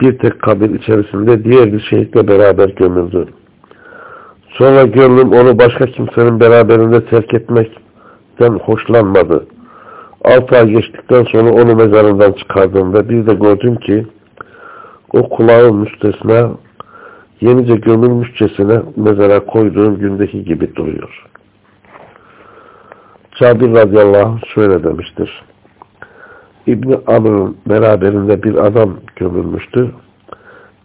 bir tek kabir içerisinde diğer bir şehitle beraber gömüldü. Sonra gönlüm onu başka kimsenin beraberinde terk etmekten hoşlanmadı. Altı ay geçtikten sonra onu mezarından çıkardım ve bir de gördüm ki o kulağın müstesna yenice gömülmüşçesine mezara koyduğum gündeki gibi duruyor. Cabir radıyallahu anh şöyle demiştir. İbni Amr'ın beraberinde bir adam gömülmüştü.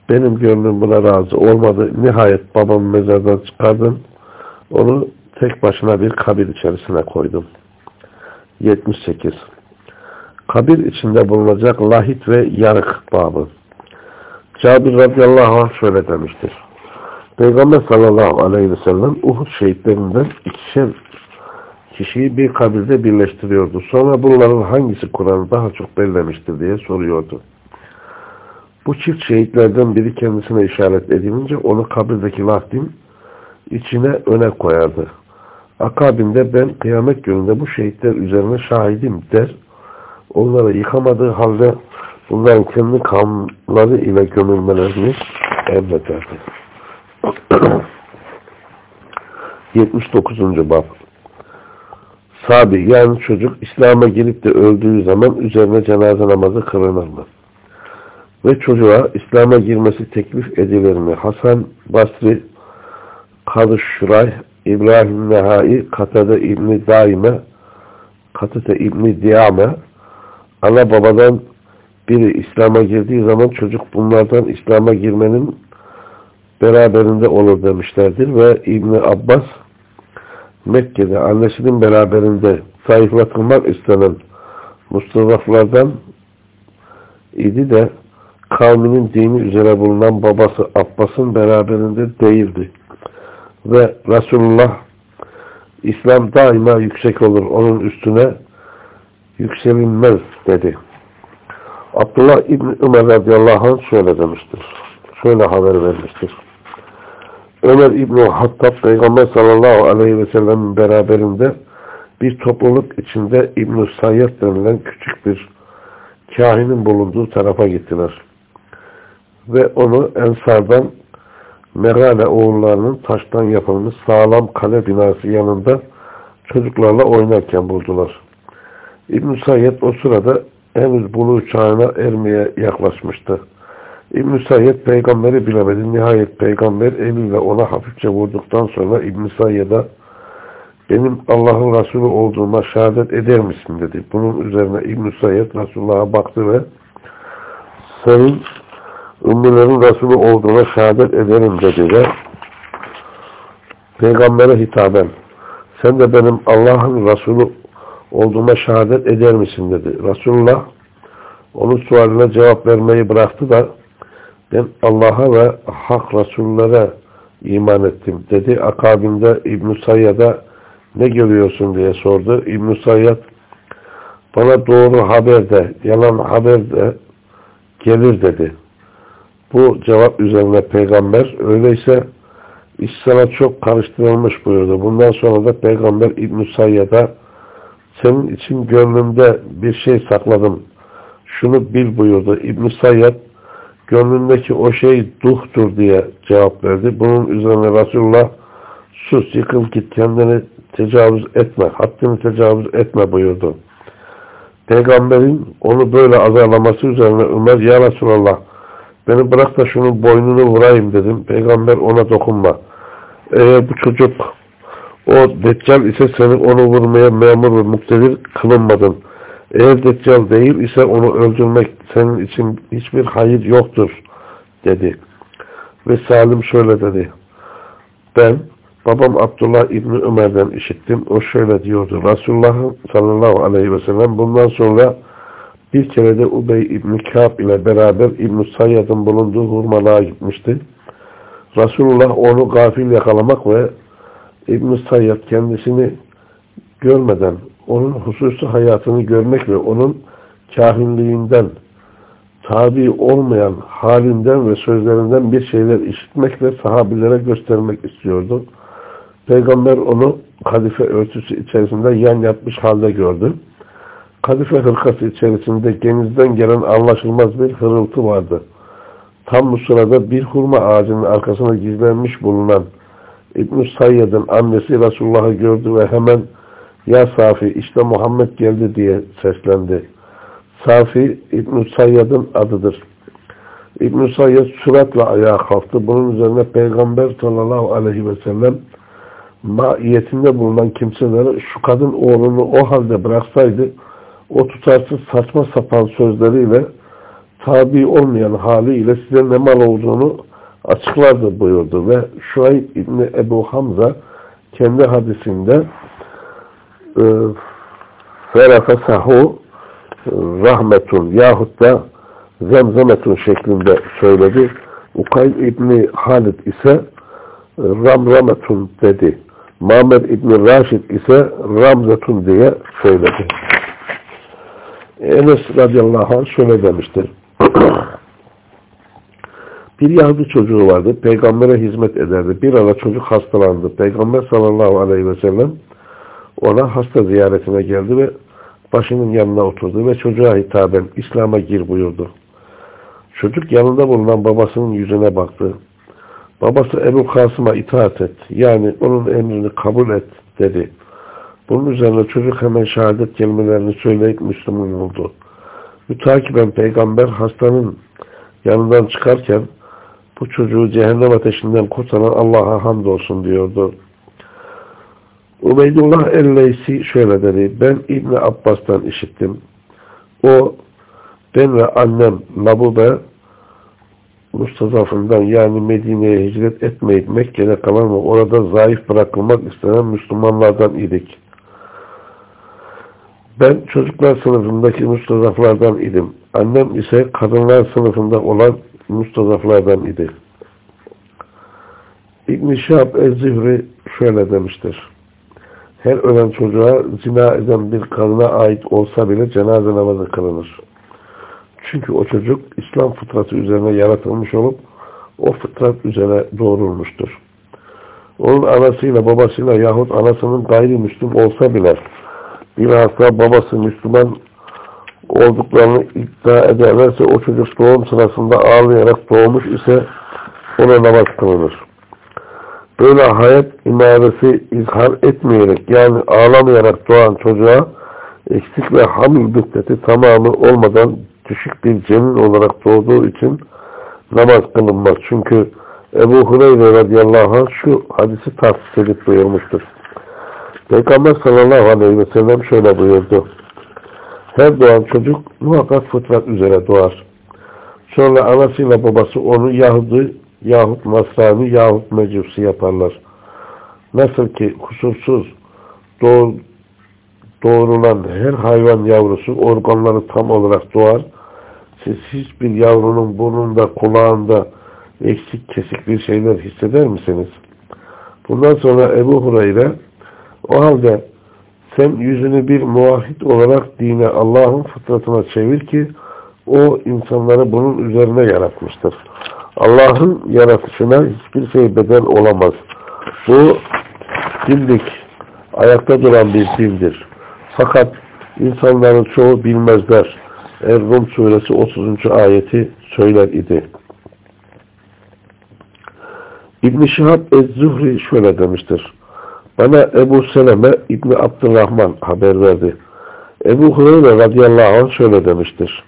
Benim gönlüm buna razı olmadı. Nihayet babamı mezardan çıkardım. Onu tek başına bir kabir içerisine koydum. 78. Kabir içinde bulunacak lahit ve yarık babı. Cabir radıyallahu anh şöyle demiştir. Peygamber sallallahu aleyhi ve sellem Uhud şehitlerinden ikişer kişiyi bir kabirde birleştiriyordu. Sonra bunların hangisi Kur'an'ı daha çok bellemiştir diye soruyordu. Bu çift şehitlerden biri kendisine işaret edilince onu kabirdeki lahdim içine öne koyardı. Akabinde ben kıyamet gününde bu şehitler üzerine şahidim der. Onları yıkamadığı halde bunların kendi kanları ile gömülmelerini emrederdi. 79. Bab Sabi yani çocuk İslam'a girip de öldüğü zaman üzerine cenaze namazı kılınır mı? Ve çocuğa İslam'a girmesi teklif edilir mi? Hasan Basri, Kadı Şuray, İbrahim Nehai, Katade İbni Daime, Katade İbni Diyame, ana babadan biri İslam'a girdiği zaman çocuk bunlardan İslam'a girmenin beraberinde olur demişlerdir ve İbni Abbas Mekke'de annesinin beraberinde zayıflatılmak istenen Mustafa'lardan idi de kavminin dini üzere bulunan babası Abbas'ın beraberinde değildi. Ve Resulullah İslam daima yüksek olur. Onun üstüne yükselinmez dedi. Abdullah İbni Ömer radıyallahu anh şöyle demiştir. Şöyle haber vermiştir. Ömer İbni Hattab Peygamber sallallahu aleyhi ve sellem'in beraberinde bir topluluk içinde İbn-i Sayyad denilen küçük bir kahinin bulunduğu tarafa gittiler. Ve onu Ensar'dan Megale oğullarının taştan yapılmış sağlam kale binası yanında çocuklarla oynarken buldular. İbn-i Sayyed o sırada henüz buluğ çağına ermeye yaklaşmıştı. İbn-i Sayyed peygamberi bilemedi. Nihayet peygamber eliyle ona hafifçe vurduktan sonra İbn-i Sayyed'e benim Allah'ın Resulü olduğuma şehadet eder misin dedi. Bunun üzerine İbn-i Sayyed Resulullah'a baktı ve senin ümmülerin Resulü olduğuna şehadet ederim dedi ve peygambere hitaben sen de benim Allah'ın Resulü olduğuma şehadet eder misin dedi. Resulullah onun sualine cevap vermeyi bıraktı da ben Allah'a ve hak Resullere iman ettim dedi. Akabinde İbn-i Sayyad'a ne görüyorsun diye sordu. İbn-i bana doğru haber de, yalan haber de gelir dedi. Bu cevap üzerine peygamber öyleyse iş sana çok karıştırılmış buyurdu. Bundan sonra da peygamber İbn-i Sayyad'a senin için gönlümde bir şey sakladım. Şunu bil buyurdu. İbn-i Sayyad gönlündeki o şey duhtur diye cevap verdi. Bunun üzerine Resulullah sus yıkıl git kendini tecavüz etme, haddini tecavüz etme buyurdu. Peygamberin onu böyle azarlaması üzerine Ömer ya Resulallah beni bırak da şunun boynunu vurayım dedim. Peygamber ona dokunma. Eğer bu çocuk o deccal ise seni onu vurmaya memur ve muktedir kılınmadın. Eğer deccal değil ise onu öldürmek senin için hiçbir hayır yoktur dedi. Ve Salim şöyle dedi. Ben babam Abdullah İbni Ömer'den işittim. O şöyle diyordu. Resulullah sallallahu aleyhi ve sellem bundan sonra Bir kere de Ubey İbni Kâb ile beraber İbn-i Sayyad'ın bulunduğu hurmalığa gitmişti. Resulullah onu gafil yakalamak ve İbn-i Sayyad kendisini görmeden onun hususi hayatını görmek ve onun kahinliğinden tabi olmayan halinden ve sözlerinden bir şeyler işitmek ve sahabilere göstermek istiyordu. Peygamber onu kadife örtüsü içerisinde yan yatmış halde gördü. Kadife hırkası içerisinde genizden gelen anlaşılmaz bir hırıltı vardı. Tam bu sırada bir hurma ağacının arkasına gizlenmiş bulunan İbn-i Sayyad'ın annesi Resulullah'ı gördü ve hemen ya Safi işte Muhammed geldi diye seslendi. Safi İbn-i Sayyad'ın adıdır. İbn-i Sayyad süratle ayağa kalktı. Bunun üzerine Peygamber sallallahu aleyhi ve sellem maiyetinde bulunan kimseleri şu kadın oğlunu o halde bıraksaydı o tutarsız saçma sapan sözleriyle tabi olmayan haliyle size ne mal olduğunu açıklardı buyurdu ve Şuayb İbni Ebu Hamza kendi hadisinde e, ferafesahu rahmetun yahut da zemzemetun şeklinde söyledi. Ukayl İbni Halid ise ramrametun dedi. Muhammed İbni Raşid ise ramzetun diye söyledi. Enes radıyallahu anh şöyle demiştir. bir Yahudi çocuğu vardı. Peygambere hizmet ederdi. Bir ara çocuk hastalandı. Peygamber sallallahu aleyhi ve sellem ona hasta ziyaretine geldi ve başının yanına oturdu ve çocuğa hitaben İslam'a gir buyurdu. Çocuk yanında bulunan babasının yüzüne baktı. Babası Ebu Kasım'a itaat et. Yani onun emrini kabul et dedi. Bunun üzerine çocuk hemen şehadet kelimelerini söyleyip Müslüman oldu. Mütakiben peygamber hastanın yanından çıkarken bu çocuğu cehennem ateşinden kurtaran Allah'a hamdolsun diyordu. Ubeydullah el-Leysi şöyle dedi. Ben İbni Abbas'tan işittim. O ben ve annem Labube Mustazafından yani Medine'ye hicret etmeyip Mekke'de kalan ve orada zayıf bırakılmak istenen Müslümanlardan idik. Ben çocuklar sınıfındaki mustazaflardan idim. Annem ise kadınlar sınıfında olan mustazaflardan idi. İbn-i Şahab Ez-Zihri şöyle demiştir. Her ölen çocuğa zina eden bir kadına ait olsa bile cenaze namazı kılınır. Çünkü o çocuk İslam fıtratı üzerine yaratılmış olup o fıtrat üzere doğrulmuştur. Onun anasıyla babasıyla yahut anasının gayrimüslim olsa bile bilhassa babası Müslüman olduklarını iddia ederlerse o çocuk doğum sırasında ağlayarak doğmuş ise ona namaz kılınır. Böyle hayat imaresi izhar etmeyerek yani ağlamayarak doğan çocuğa eksik ve hamil müddeti tamamı olmadan düşük bir cenin olarak doğduğu için namaz kılınmaz. Çünkü Ebu Hureyre radıyallahu anh şu hadisi tahsis edip buyurmuştur. Peygamber sallallahu aleyhi ve sellem şöyle buyurdu. Her doğan çocuk muhakkak fıtrat üzere doğar. Sonra anasıyla babası onu Yahudi yahut Nasrani yahut Mecusi yaparlar. Nasıl ki kusursuz doğ, doğrulan her hayvan yavrusu organları tam olarak doğar. Siz hiçbir yavrunun burnunda, kulağında eksik kesik bir şeyler hisseder misiniz? Bundan sonra Ebu Hureyre o halde sen yüzünü bir muahit olarak dine Allah'ın fıtratına çevir ki o insanları bunun üzerine yaratmıştır. Allah'ın yaratışına hiçbir şey bedel olamaz. Bu dimdik ayakta duran bir dindir. Fakat insanların çoğu bilmezler. Er-Rum suresi 30. ayeti söyler idi. İbn-i Şihab Ez-Zuhri şöyle demiştir. Bana Ebu Seleme İbni Abdurrahman haber verdi. Ebu Hureyre radıyallahu anh şöyle demiştir.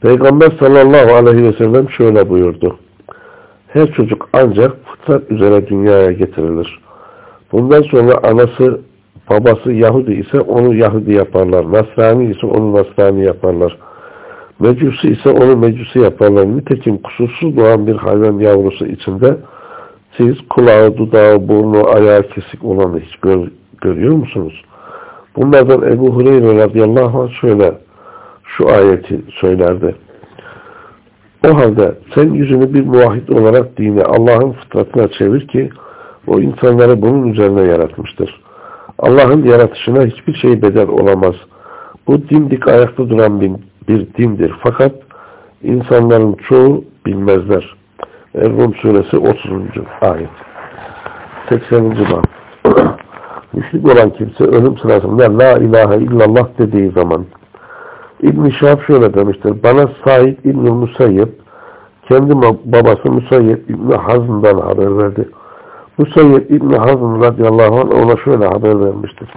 Peygamber sallallahu aleyhi ve sellem şöyle buyurdu. Her çocuk ancak fıtrat üzere dünyaya getirilir. Bundan sonra anası, babası Yahudi ise onu Yahudi yaparlar. Nasrani ise onu Nasrani yaparlar. Mecusi ise onu Mecusi yaparlar. Nitekim kusursuz doğan bir hayvan yavrusu içinde siz kulağı, dudağı, burnu, ayağı kesik olanı hiç gör, görüyor musunuz? Bunlardan Ebu Hureyre radıyallahu anh şöyle şu ayeti söylerdi. O halde sen yüzünü bir muvahhid olarak dine Allah'ın fıtratına çevir ki o insanları bunun üzerine yaratmıştır. Allah'ın yaratışına hiçbir şey bedel olamaz. Bu dimdik ayakta duran bir, bir dindir. Fakat insanların çoğu bilmezler. Er-Rum suresi 30. ayet. 80. bab. Müşrik olan kimse ölüm sırasında La ilahe illallah dediği zaman İbn-i Şahab şöyle demiştir. Bana Said İbn-i Musayyib kendi babası Musayyib İbn-i Hazm'dan haber verdi. Musayyib İbn-i Hazm radıyallahu anh ona şöyle haber vermiştir.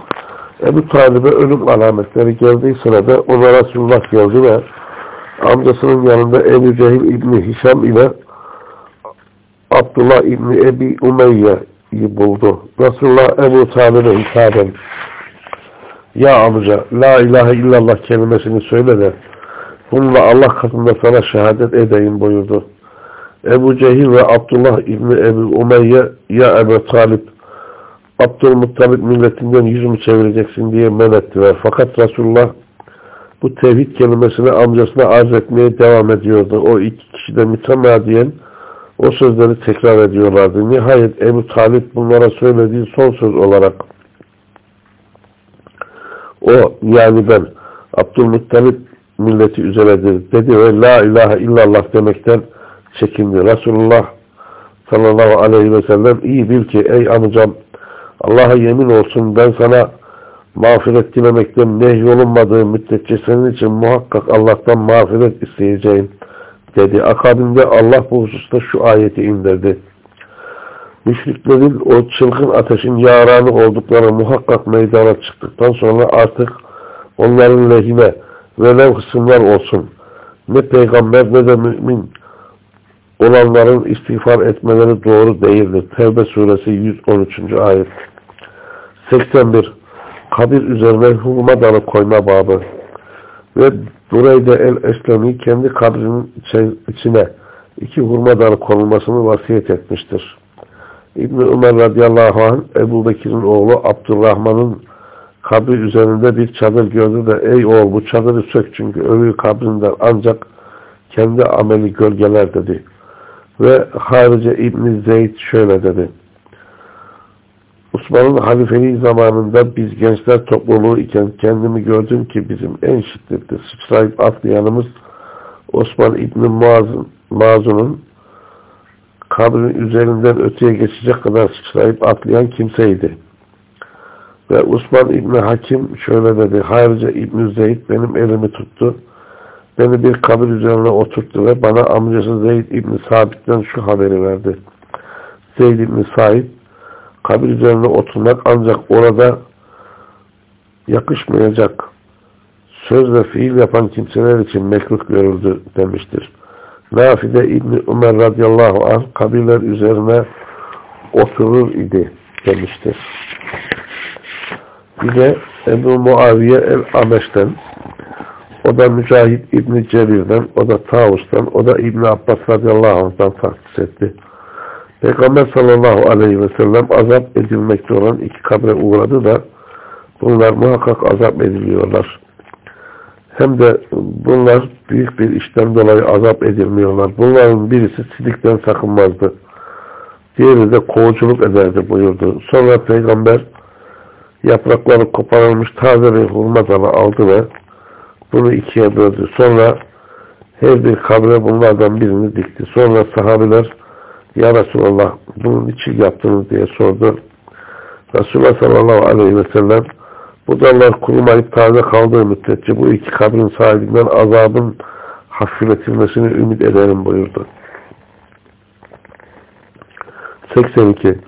Ebu Talib'e ölüm alametleri geldiği sırada ona Resulullah geldi ve amcasının yanında Ebu Cehil İbni Hişam ile Abdullah İbni Ebi Umeyye'yi buldu. Resulullah Ebu Talib'e hitaben Ya amca La ilahe illallah kelimesini söyle de bununla Allah katında sana şehadet edeyim buyurdu. Ebu Cehil ve Abdullah İbni Ebu Umeyye ya Ebu Talib Abdülmuttalip milletinden yüz mü çevireceksin diye men ettiler. Fakat Resulullah bu tevhid kelimesini amcasına arz etmeye devam ediyordu. O iki kişi de mütemadiyen o sözleri tekrar ediyorlardı. Nihayet Ebu Talip bunlara söylediği son söz olarak o yani ben Abdülmuttalip milleti üzeredir dedi ve la ilahe illallah demekten çekindi. Resulullah sallallahu aleyhi ve sellem iyi bil ki ey amcam Allah'a yemin olsun ben sana mağfiret dilemekten nehyolunmadığı müddetçe senin için muhakkak Allah'tan mağfiret isteyeceğim dedi. Akabinde Allah bu hususta şu ayeti indirdi. Müşriklerin o çılgın ateşin yaranı oldukları muhakkak meydana çıktıktan sonra artık onların lehine velev kısımlar olsun. Ne peygamber ne de mümin olanların istiğfar etmeleri doğru değildir. Tevbe suresi 113. ayet. 81. Kabir üzerine hurma dalı koyma babı. Ve Dureyde el-Eslemi kendi kabrinin içine iki hurma dalı konulmasını vasiyet etmiştir. İbn Ömer radıyallahu anh Ebu Bekir'in oğlu Abdurrahman'ın kabri üzerinde bir çadır gördü de ey oğul bu çadırı sök çünkü ölü kabrinden ancak kendi ameli gölgeler dedi. Ve harice İbn Zeyd şöyle dedi. Osman'ın halifeliği zamanında biz gençler topluluğu iken kendimi gördüm ki bizim en şiddetli sıçrayıp atlayanımız Osman İbni Mazun'un kabrin üzerinden öteye geçecek kadar sıçrayıp atlayan kimseydi. Ve Osman İbni Hakim şöyle dedi. Ayrıca İbni Zeyd benim elimi tuttu. Beni bir kabir üzerine oturttu ve bana amcası Zeyd İbni Sabit'ten şu haberi verdi. Zeyd İbni Said kabir üzerine oturmak ancak orada yakışmayacak söz ve fiil yapan kimseler için mekruh görüldü demiştir. Nafide İbni Ömer radıyallahu anh kabirler üzerine oturur idi demiştir. Bir de Ebu Muaviye el-Ameş'ten o da Mücahit İbni Cerir'den, o da Tavus'tan, o da İbni Abbas radıyallahu anh'tan takdis etti. Peygamber sallallahu aleyhi ve sellem azap edilmekte olan iki kabre uğradı da bunlar muhakkak azap ediliyorlar. Hem de bunlar büyük bir işten dolayı azap edilmiyorlar. Bunların birisi sidikten sakınmazdı. Diğeri de kovuculuk ederdi buyurdu. Sonra peygamber yaprakları koparılmış taze bir hurma dalı aldı ve bunu ikiye böldü. Sonra her bir kabre bunlardan birini dikti. Sonra sahabiler ya Resulallah bunun için yaptınız diye sordu. Resulullah sallallahu aleyhi ve sellem bu dallar kurumayıp taze kaldığı müddetçe bu iki kabrin sahibinden azabın hafifletilmesini ümit ederim buyurdu. 82.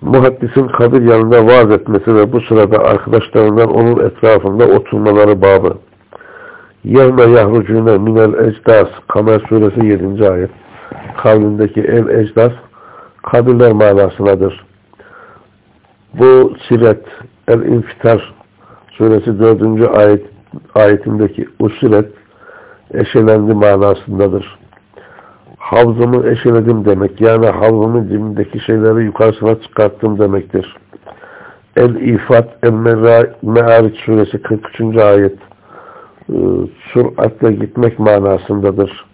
Muhaddisin kabir yanında vaaz etmesi ve bu sırada arkadaşlarından onun etrafında oturmaları babı. Yevme yahrucune minel ecdas Kamer suresi 7. ayet kavlindeki el ecdas kabirler manasındadır. Bu siret el-infitar suresi 4. ayet ayetindeki usiret eşelendi manasındadır. Havzımı eşeledim demek. Yani havzımın dibindeki şeyleri yukarısına çıkarttım demektir. El-İfat El-Me'ariç suresi 43. ayet. e, süratle gitmek manasındadır.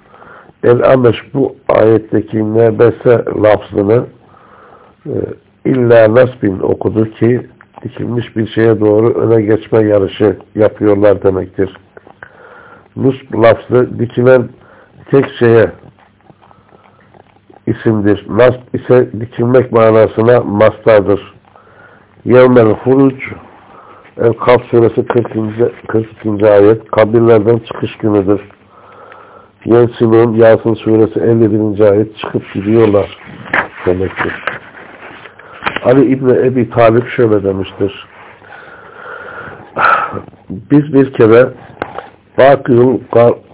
El-Ameş bu ayetteki nebese lafzını e, illa nasbin okudu ki dikilmiş bir şeye doğru öne geçme yarışı yapıyorlar demektir. Nusb lafzı dikilen tek şeye isimdir. Nasb ise dikilmek manasına mastardır. Yevmel huruc El-Kaf suresi 40. 42. ayet kabirlerden çıkış günüdür. Yensinun Yasin suresi 51. ayet çıkıp gidiyorlar demektir. Ali İbni Ebi Talip şöyle demiştir. Biz bir kere Bakıyul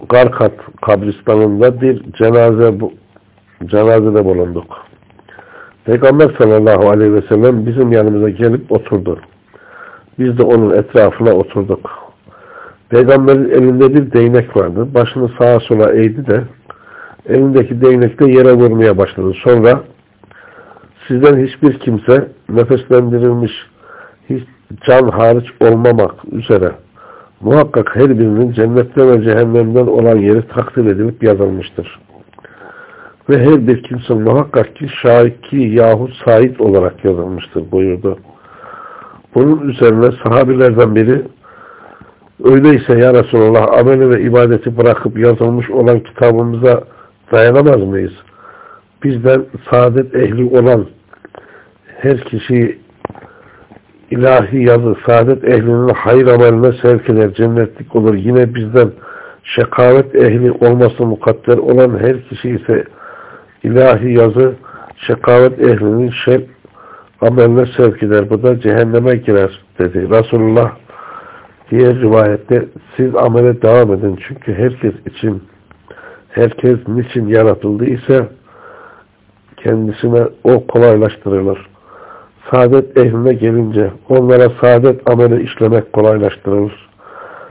Garkat kabristanında bir cenaze cenazede bulunduk. Peygamber sallallahu aleyhi ve sellem bizim yanımıza gelip oturdu. Biz de onun etrafına oturduk. Peygamberin elinde bir değnek vardı. Başını sağa sola eğdi de elindeki değnekle yere vurmaya başladı. Sonra sizden hiçbir kimse nefeslendirilmiş hiç can hariç olmamak üzere muhakkak her birinin cennetten ve cehennemden olan yeri takdir edilip yazılmıştır. Ve her bir kimse muhakkak ki şahiki yahut sahip olarak yazılmıştır buyurdu. Bunun üzerine sahabilerden biri öyleyse ya Resulallah ameli ve ibadeti bırakıp yazılmış olan kitabımıza dayanamaz mıyız? Bizden saadet ehli olan her kişi ilahi yazı saadet ehlinin hayır ameline sevk eder, cennetlik olur. Yine bizden şekavet ehli olması mukadder olan her kişi ise ilahi yazı şekavet ehlinin şer ameline sevk eder. Bu da cehenneme girer dedi. Resulullah diğer rivayette siz amele devam edin. Çünkü herkes için herkes niçin yaratıldı ise kendisine o kolaylaştırılır. Saadet ehline gelince onlara saadet ameli işlemek kolaylaştırılır.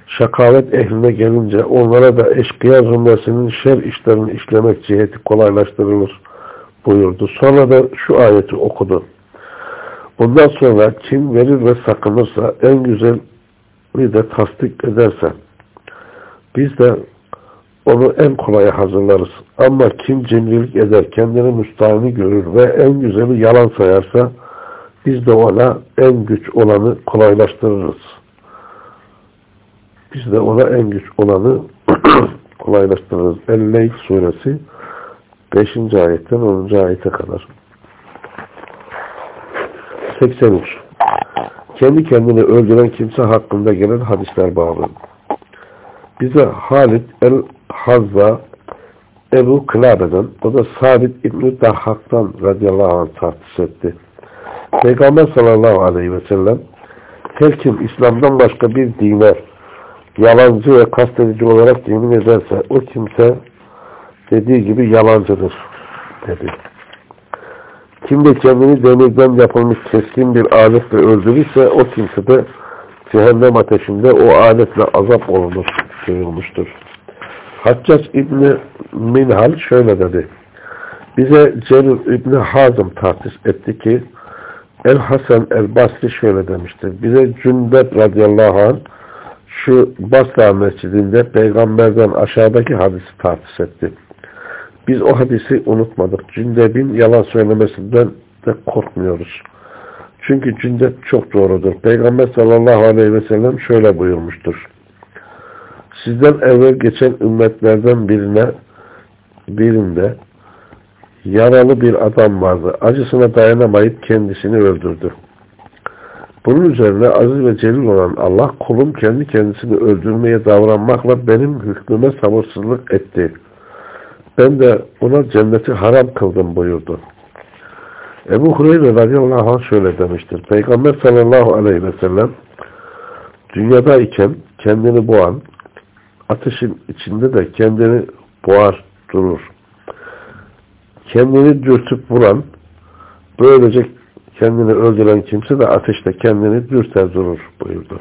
Şakavet ehline gelince onlara da eşkıya zümresinin şer işlerini işlemek ciheti kolaylaştırılır buyurdu. Sonra da şu ayeti okudu. Ondan sonra kim verir ve sakınırsa en güzel bir de tasdik ederse biz de onu en kolaya hazırlarız. Ama kim cimrilik eder, kendini müstahini görür ve en güzeli yalan sayarsa biz de ona en güç olanı kolaylaştırırız. Biz de ona en güç olanı kolaylaştırırız. El-Leyl suresi 5. ayetten 10. ayete kadar. 83. Kendi kendini öldüren kimse hakkında gelen hadisler bağlı. Bize Halid el-Hazza Ebu Kılabe'den, o da Sabit İbn-i Dahhak'tan radıyallahu anh tartış etti. Peygamber sallallahu aleyhi ve sellem her kim İslam'dan başka bir dine yalancı ve kastedici olarak yemin ederse o kimse dediği gibi yalancıdır dedi. Kim de kendini demirden yapılmış keskin bir aletle öldürürse o kimse de cehennem ateşinde o aletle azap olunur buyurmuştur. Haccac İbni Minhal şöyle dedi. Bize Celil İbni Hazım tahsis etti ki El Hasan El Basri şöyle demiştir. Bize Cündep radıyallahu anh şu Basra mescidinde peygamberden aşağıdaki hadisi tahsis etti. Biz o hadisi unutmadık. Cündep'in yalan söylemesinden de korkmuyoruz. Çünkü Cündep çok doğrudur. Peygamber sallallahu aleyhi ve sellem şöyle buyurmuştur. Sizden evvel geçen ümmetlerden birine birinde yaralı bir adam vardı. Acısına dayanamayıp kendisini öldürdü. Bunun üzerine aziz ve celil olan Allah kulum kendi kendisini öldürmeye davranmakla benim hükmüme sabırsızlık etti. Ben de ona cenneti haram kıldım buyurdu. Ebu Hureyre radıyallahu anh şöyle demiştir. Peygamber sallallahu aleyhi ve sellem dünyadayken kendini boğan, ateşin içinde de kendini boğar durur kendini dürtüp vuran, böylece kendini öldüren kimse de ateşte kendini dürter durur buyurdu.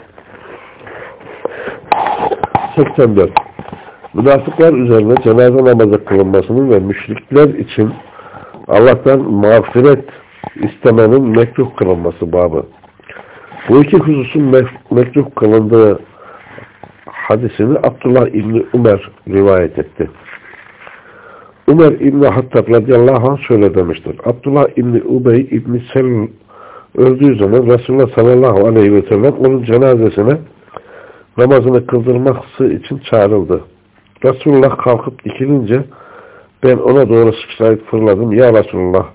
84. Münafıklar üzerine cenaze namazı kılınmasının ve müşrikler için Allah'tan mağfiret istemenin mekruh kılınması babı. Bu iki hususun mekruh kılındığı hadisini Abdullah İbni Ömer rivayet etti. Ömer İbni Hattab radıyallahu anh şöyle demiştir. Abdullah İbni Ubey İbni Selül öldüğü zaman Resulullah sallallahu aleyhi ve sellem onun cenazesine namazını kıldırması için çağrıldı. Resulullah kalkıp dikilince ben ona doğru sıçrayıp fırladım. Ya Resulullah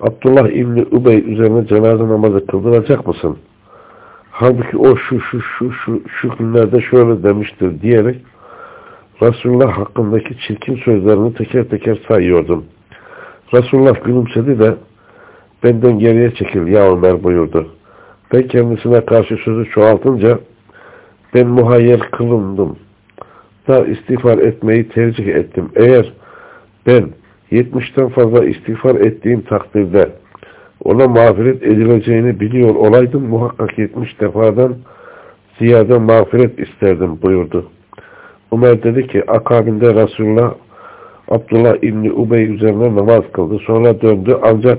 Abdullah İbni Ubey üzerine cenaze namazı kıldıracak mısın? Halbuki o şu şu şu şu şu günlerde şöyle demiştir diyerek Resulullah hakkındaki çirkin sözlerini teker teker sayıyordum. Resulullah gülümsedi de benden geriye çekil ya Ömer buyurdu. Ben kendisine karşı sözü çoğaltınca ben muhayyer kılındım. Da istiğfar etmeyi tercih ettim. Eğer ben 70'ten fazla istiğfar ettiğim takdirde ona mağfiret edileceğini biliyor olaydım muhakkak 70 defadan ziyade mağfiret isterdim buyurdu. Ömer dedi ki akabinde Resulullah Abdullah İbni Ubey üzerine namaz kıldı. Sonra döndü ancak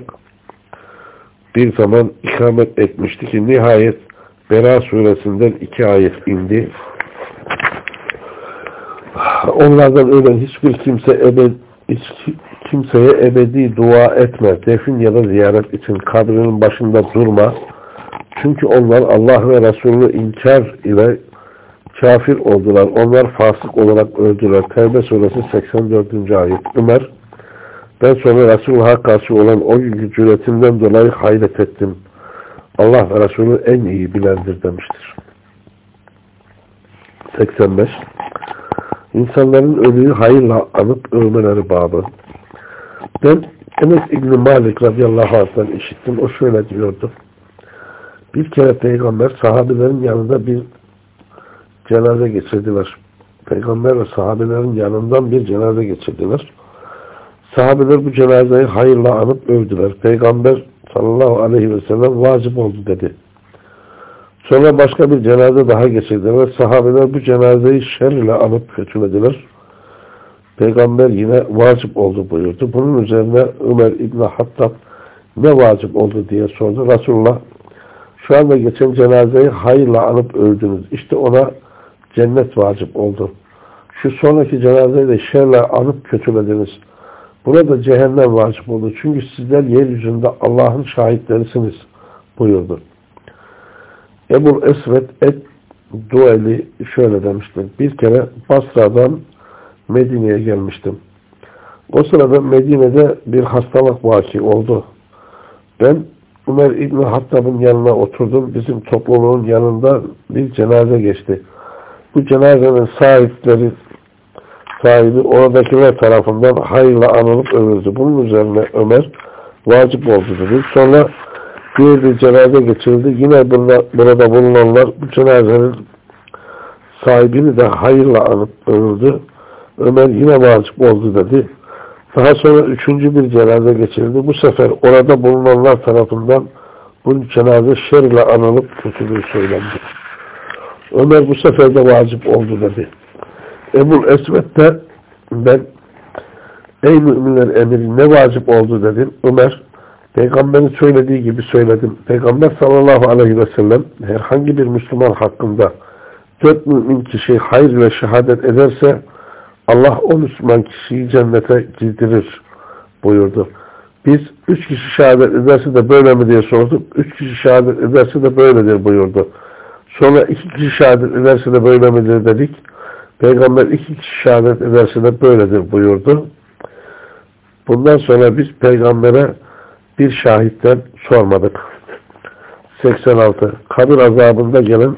bir zaman ikamet etmişti ki nihayet Bera suresinden iki ayet indi. Onlardan ölen hiçbir kimse ebed, hiç kimseye ebedi dua etme. Defin ya da ziyaret için kabrinin başında durma. Çünkü onlar Allah ve Resulü inkar ile kafir oldular. Onlar fasık olarak öldüler. Tevbe suresi 84. ayet. Ömer ben sonra Resulullah'a karşı olan o günkü cüretimden dolayı hayret ettim. Allah ve Resulü en iyi bilendir demiştir. 85. İnsanların ölüyü hayırla anıp övmeleri babı. Ben Enes İbni Malik radıyallahu anh'tan işittim. O şöyle diyordu. Bir kere peygamber sahabelerin yanında bir cenaze geçirdiler. Peygamber ve sahabelerin yanından bir cenaze geçirdiler. Sahabeler bu cenazeyi hayırla anıp övdüler. Peygamber sallallahu aleyhi ve sellem vacip oldu dedi. Sonra başka bir cenaze daha geçirdiler. Sahabeler bu cenazeyi şer ile anıp kötülediler. Peygamber yine vacip oldu buyurdu. Bunun üzerine Ömer İbni Hattab ne vacip oldu diye sordu. Resulullah şu anda geçen cenazeyi hayırla anıp öldünüz. İşte ona cennet vacip oldu. Şu sonraki cenazeyi de şerle anıp kötülediniz. Burada cehennem vacip oldu. Çünkü sizler yeryüzünde Allah'ın şahitlerisiniz buyurdu. Ebu Esved et Dueli şöyle demiştir. Bir kere Basra'dan Medine'ye gelmiştim. O sırada Medine'de bir hastalık vaki oldu. Ben Ömer İbni Hattab'ın yanına oturdum. Bizim topluluğun yanında bir cenaze geçti. Bu cenazenin sahipleri sahibi oradakiler tarafından hayırla anılıp övüldü. Bunun üzerine Ömer vacip oldu dedi. Sonra bir cenaze geçirildi. Yine burada, burada bulunanlar bu cenazenin sahibini de hayırla anıp övüldü. Ömer yine vacip oldu dedi. Daha sonra üçüncü bir cenaze geçirildi. Bu sefer orada bulunanlar tarafından bu cenaze şer ile anılıp kötülüğü söylendi. Ömer bu sefer de vacip oldu dedi. Ebul Esved de ben ey müminler emiri ne vacip oldu dedim. Ömer peygamberin söylediği gibi söyledim. Peygamber sallallahu aleyhi ve sellem herhangi bir Müslüman hakkında dört mümin kişi hayır ve şehadet ederse Allah o Müslüman kişiyi cennete girdirir buyurdu. Biz üç kişi şehadet ederse de böyle mi diye sorduk. Üç kişi şehadet ederse de böyledir buyurdu. Sonra iki kişi şehadet ederse de böyle midir dedik. Peygamber iki kişi şehadet ederse de böyledir buyurdu. Bundan sonra biz peygambere bir şahitten sormadık. 86. Kabir azabında gelen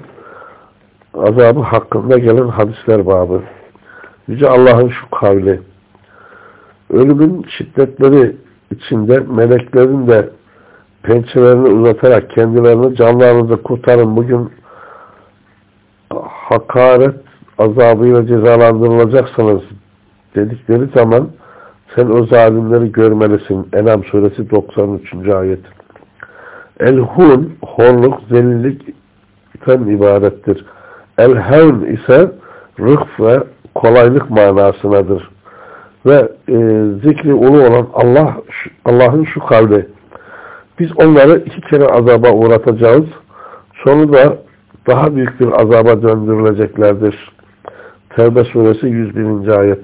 azabı hakkında gelen hadisler babı. Yüce Allah'ın şu kavli. Ölümün şiddetleri içinde meleklerin de pençelerini uzatarak kendilerini canlarınızı kurtarın bugün hakaret azabıyla cezalandırılacaksınız dedikleri zaman sen o zalimleri görmelisin. Enam suresi 93. ayet. El-hun, horluk, zelillikten ibarettir. El-hevn ise rıhf ve kolaylık manasınadır. Ve e, zikri ulu olan Allah Allah'ın şu kavli. Biz onları iki kere azaba uğratacağız. Sonu da daha büyük bir azaba döndürüleceklerdir. Tevbe suresi 101. ayet.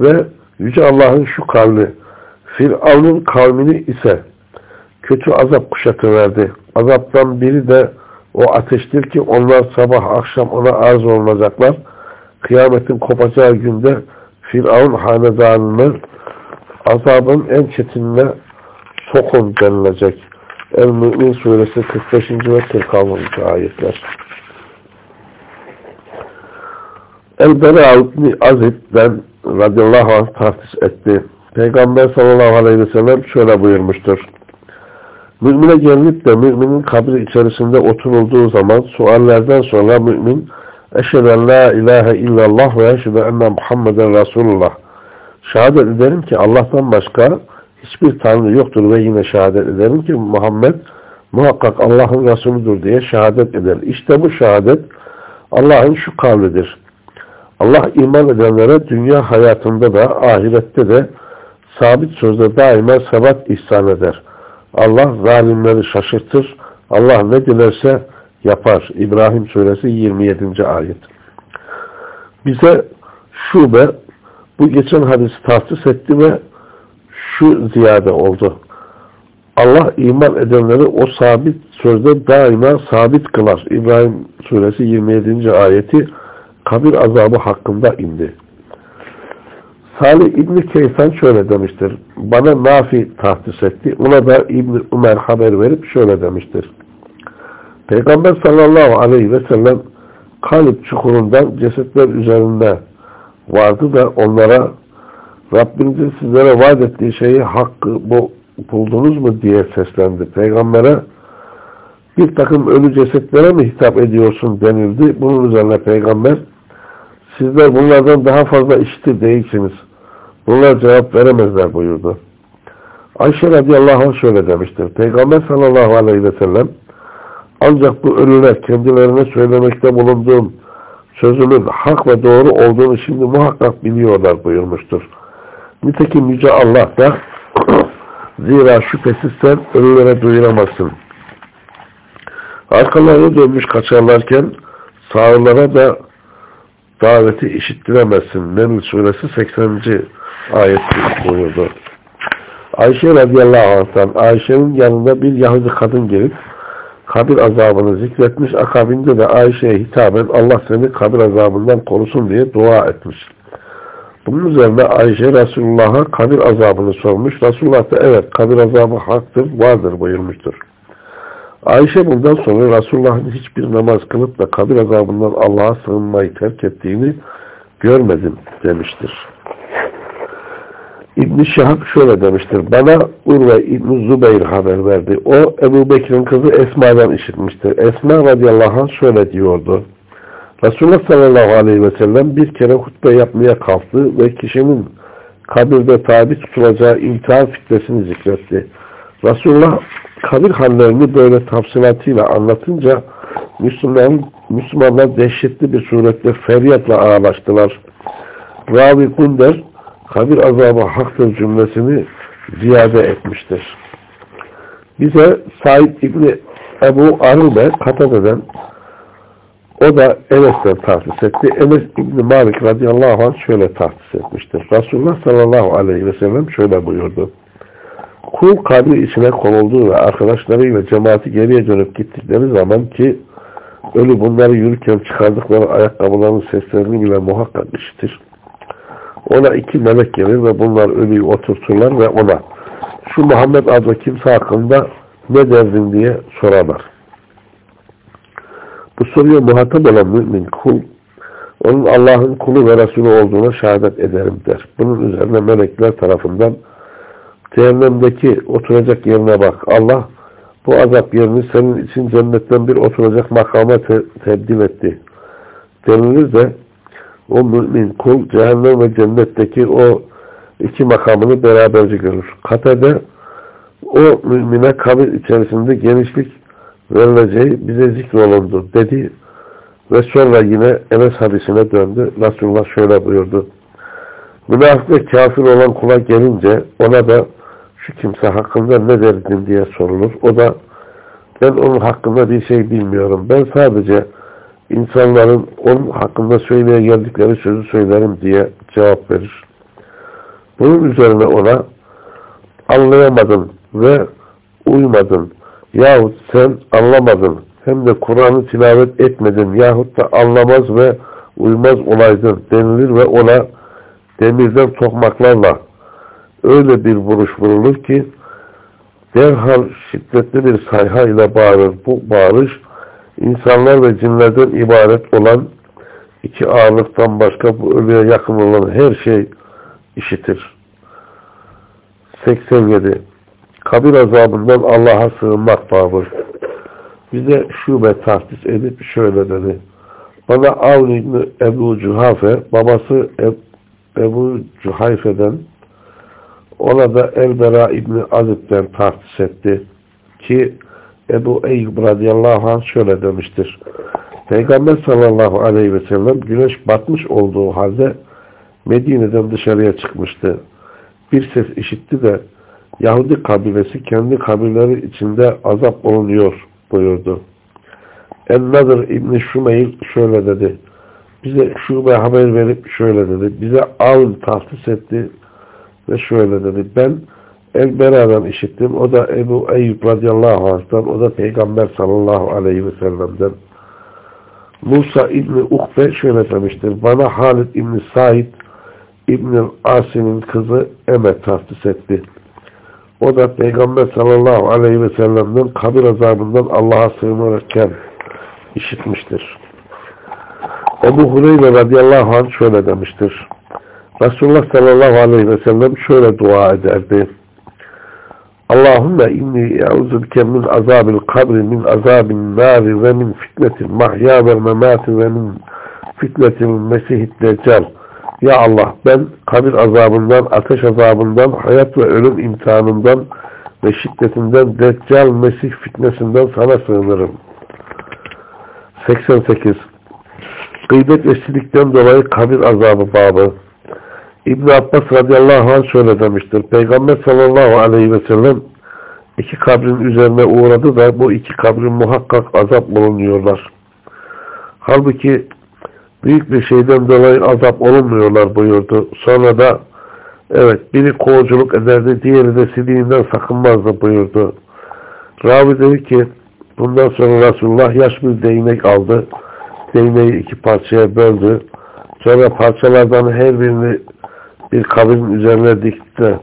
Ve Yüce Allah'ın şu kavli Firavun'un kavmini ise kötü azap kuşatıverdi. Azaptan biri de o ateştir ki onlar sabah akşam ona arz olunacaklar. Kıyametin kopacağı günde Firavun hanedanını azabın en çetinine sokun denilecek. El-Mü'min suresi 45. ve 46. ayetler. El-Bera Azib'den radıyallahu anh tahsis etti. Peygamber sallallahu aleyhi ve sellem şöyle buyurmuştur. Mümine gelinip de müminin kabri içerisinde oturulduğu zaman suallerden sonra mümin Eşheden la ilahe illallah ve eşhedü enne Muhammeden Resulullah şehadet ederim ki Allah'tan başka hiçbir tanrı yoktur ve yine şehadet ederim ki Muhammed muhakkak Allah'ın Resulüdür diye şehadet eder. İşte bu şehadet Allah'ın şu kavlidir. Allah iman edenlere dünya hayatında da ahirette de sabit sözde daima sebat ihsan eder. Allah zalimleri şaşırtır. Allah ne dilerse yapar. İbrahim suresi 27. ayet. Bize şube bu geçen hadisi tahsis etti ve şu ziyade oldu. Allah iman edenleri o sabit sözde daima sabit kılar. İbrahim suresi 27. ayeti kabir azabı hakkında indi. Salih İbni Keysan şöyle demiştir. Bana Nafi tahsis etti. Ona da İbni Ömer haber verip şöyle demiştir. Peygamber sallallahu aleyhi ve sellem kalip çukurundan cesetler üzerinde vardı da onlara Rabbinizin sizlere vaat ettiği şeyi hakkı buldunuz mu diye seslendi. Peygamber'e bir takım ölü cesetlere mi hitap ediyorsun denildi. Bunun üzerine peygamber sizler bunlardan daha fazla işitir değilsiniz. Bunlar cevap veremezler buyurdu. Ayşe radıyallahu anh şöyle demiştir. Peygamber sallallahu aleyhi ve sellem ancak bu ölüler kendilerine söylemekte bulunduğum sözümün hak ve doğru olduğunu şimdi muhakkak biliyorlar buyurmuştur. Nitekim Yüce Allah da zira şüphesiz sen ölülere duyuramazsın. Arkalarını dönmüş kaçarlarken sağırlara da daveti işittiremezsin. Neml suresi 80. ayet buyurdu. Ayşe radıyallahu anh'tan Ayşe'nin yanında bir Yahudi kadın gelip kabir azabını zikretmiş. Akabinde de Ayşe'ye hitaben Allah seni kabir azabından korusun diye dua etmiş. Bunun üzerine Ayşe Resulullah'a kabir azabını sormuş. Resulullah da evet kabir azabı haktır, vardır buyurmuştur. Ayşe bundan sonra Resulullah'ın hiçbir namaz kılıp da kabir azabından Allah'a sığınmayı terk ettiğini görmedim demiştir. İbn-i şöyle demiştir. Bana Urve İbn-i Zubeyr haber verdi. O Ebu Bekir'in kızı Esma'dan işitmiştir. Esma radıyallahu anh şöyle diyordu. Resulullah sallallahu aleyhi ve sellem bir kere hutbe yapmaya kalktı ve kişinin kabirde tabi tutulacağı imtihan fitnesini zikretti. Resulullah kabir hallerini böyle tafsilatıyla anlatınca Müslüman, Müslümanlar dehşetli bir suretle feryatla ağlaştılar. Ravi Kunder kabir azabı haktır cümlesini ziyade etmiştir. Bize Said İbni Ebu Arube Katade'den o da Enes'ten tahsis etti. Enes İbni Malik radıyallahu anh şöyle tahsis etmiştir. Resulullah sallallahu aleyhi ve sellem şöyle buyurdu. Kul kabri içine konulduğu ve arkadaşlarıyla cemaati geriye dönüp gittikleri zaman ki ölü bunları yürürken çıkardıkları ayakkabıların seslerini bile muhakkak işitir. Ona iki melek gelir ve bunlar ölüyü oturturlar ve ona şu Muhammed adlı kimse hakkında ne derdin diye sorarlar. Bu soruya muhatap olan mümin kul onun Allah'ın kulu ve Resulü olduğuna şehadet ederim der. Bunun üzerine melekler tarafından cehennemdeki oturacak yerine bak. Allah bu azap yerini senin için cennetten bir oturacak makama te tebdil etti. Denilir de o mümin kul cehennem ve cennetteki o iki makamını beraberce görür. Katede o mümine kabir içerisinde genişlik verileceği bize zikrolundu dedi ve sonra yine Enes hadisine döndü. Resulullah şöyle buyurdu. Münafık ve kafir olan kula gelince ona da şu kimse hakkında ne derdin diye sorulur. O da ben onun hakkında bir şey bilmiyorum. Ben sadece insanların onun hakkında söyleye geldikleri sözü söylerim diye cevap verir. Bunun üzerine ona anlayamadın ve uymadın yahut sen anlamadın hem de Kur'an'ı tilavet etmedin yahut da anlamaz ve uymaz olaydın denilir ve ona demirden tokmaklarla öyle bir vuruş vurulur ki derhal şiddetli bir sayha ile bağırır. Bu bağırış insanlar ve cinlerden ibaret olan iki ağırlıktan başka bu ölüye yakın olan her şey işitir. 87. Kabir azabından Allah'a sığınmak babı. Bize şube tahsis edip şöyle dedi. Bana Avni Ebu Cuhafe, babası Ebu Cuhayfe'den ona da Elbera İbni Azib'den tahsis etti. Ki Ebu Eyyub radıyallahu anh şöyle demiştir. Peygamber sallallahu aleyhi ve sellem güneş batmış olduğu halde Medine'den dışarıya çıkmıştı. Bir ses işitti de Yahudi kabilesi kendi kabileleri içinde azap olunuyor buyurdu. El-Nadir İbni Şumeyl şöyle dedi. Bize şube haber verip şöyle dedi. Bize avl tahsis etti ve şöyle dedi. Ben El-Bera'dan işittim. O da Ebu Eyyub radıyallahu anh'tan. O da Peygamber sallallahu aleyhi ve sellem'den. Musa İbni Ukbe şöyle demiştir. Bana Halid İbni Said İbni Asim'in kızı Emet tahsis etti. O da Peygamber sallallahu aleyhi ve sellem'den kabir azabından Allah'a sığınırken işitmiştir. Ebu Hureyre radıyallahu anh şöyle demiştir. Resulullah sallallahu aleyhi ve sellem şöyle dua ederdi. Allahümme inni euzubike min azabil kabri min azabin nari ve min fitnetil mahya ve memati ve min fitnetil mesihid deccal. Ya Allah ben kabir azabından, ateş azabından, hayat ve ölüm imtihanından ve şiddetinden, deccal mesih fitnesinden sana sığınırım. 88. Gıybet ve dolayı kabir azabı babı. İbn Abbas radıyallahu anh şöyle demiştir. Peygamber sallallahu aleyhi ve sellem iki kabrin üzerine uğradı da bu iki kabrin muhakkak azap bulunuyorlar. Halbuki büyük bir şeyden dolayı azap olunmuyorlar buyurdu. Sonra da evet biri kovuculuk ederdi diğeri de siliğinden sakınmazdı buyurdu. Ravi dedi ki bundan sonra Resulullah yaş bir değnek aldı. Değneği iki parçaya böldü. Sonra parçalardan her birini bir kabrin üzerine dikti.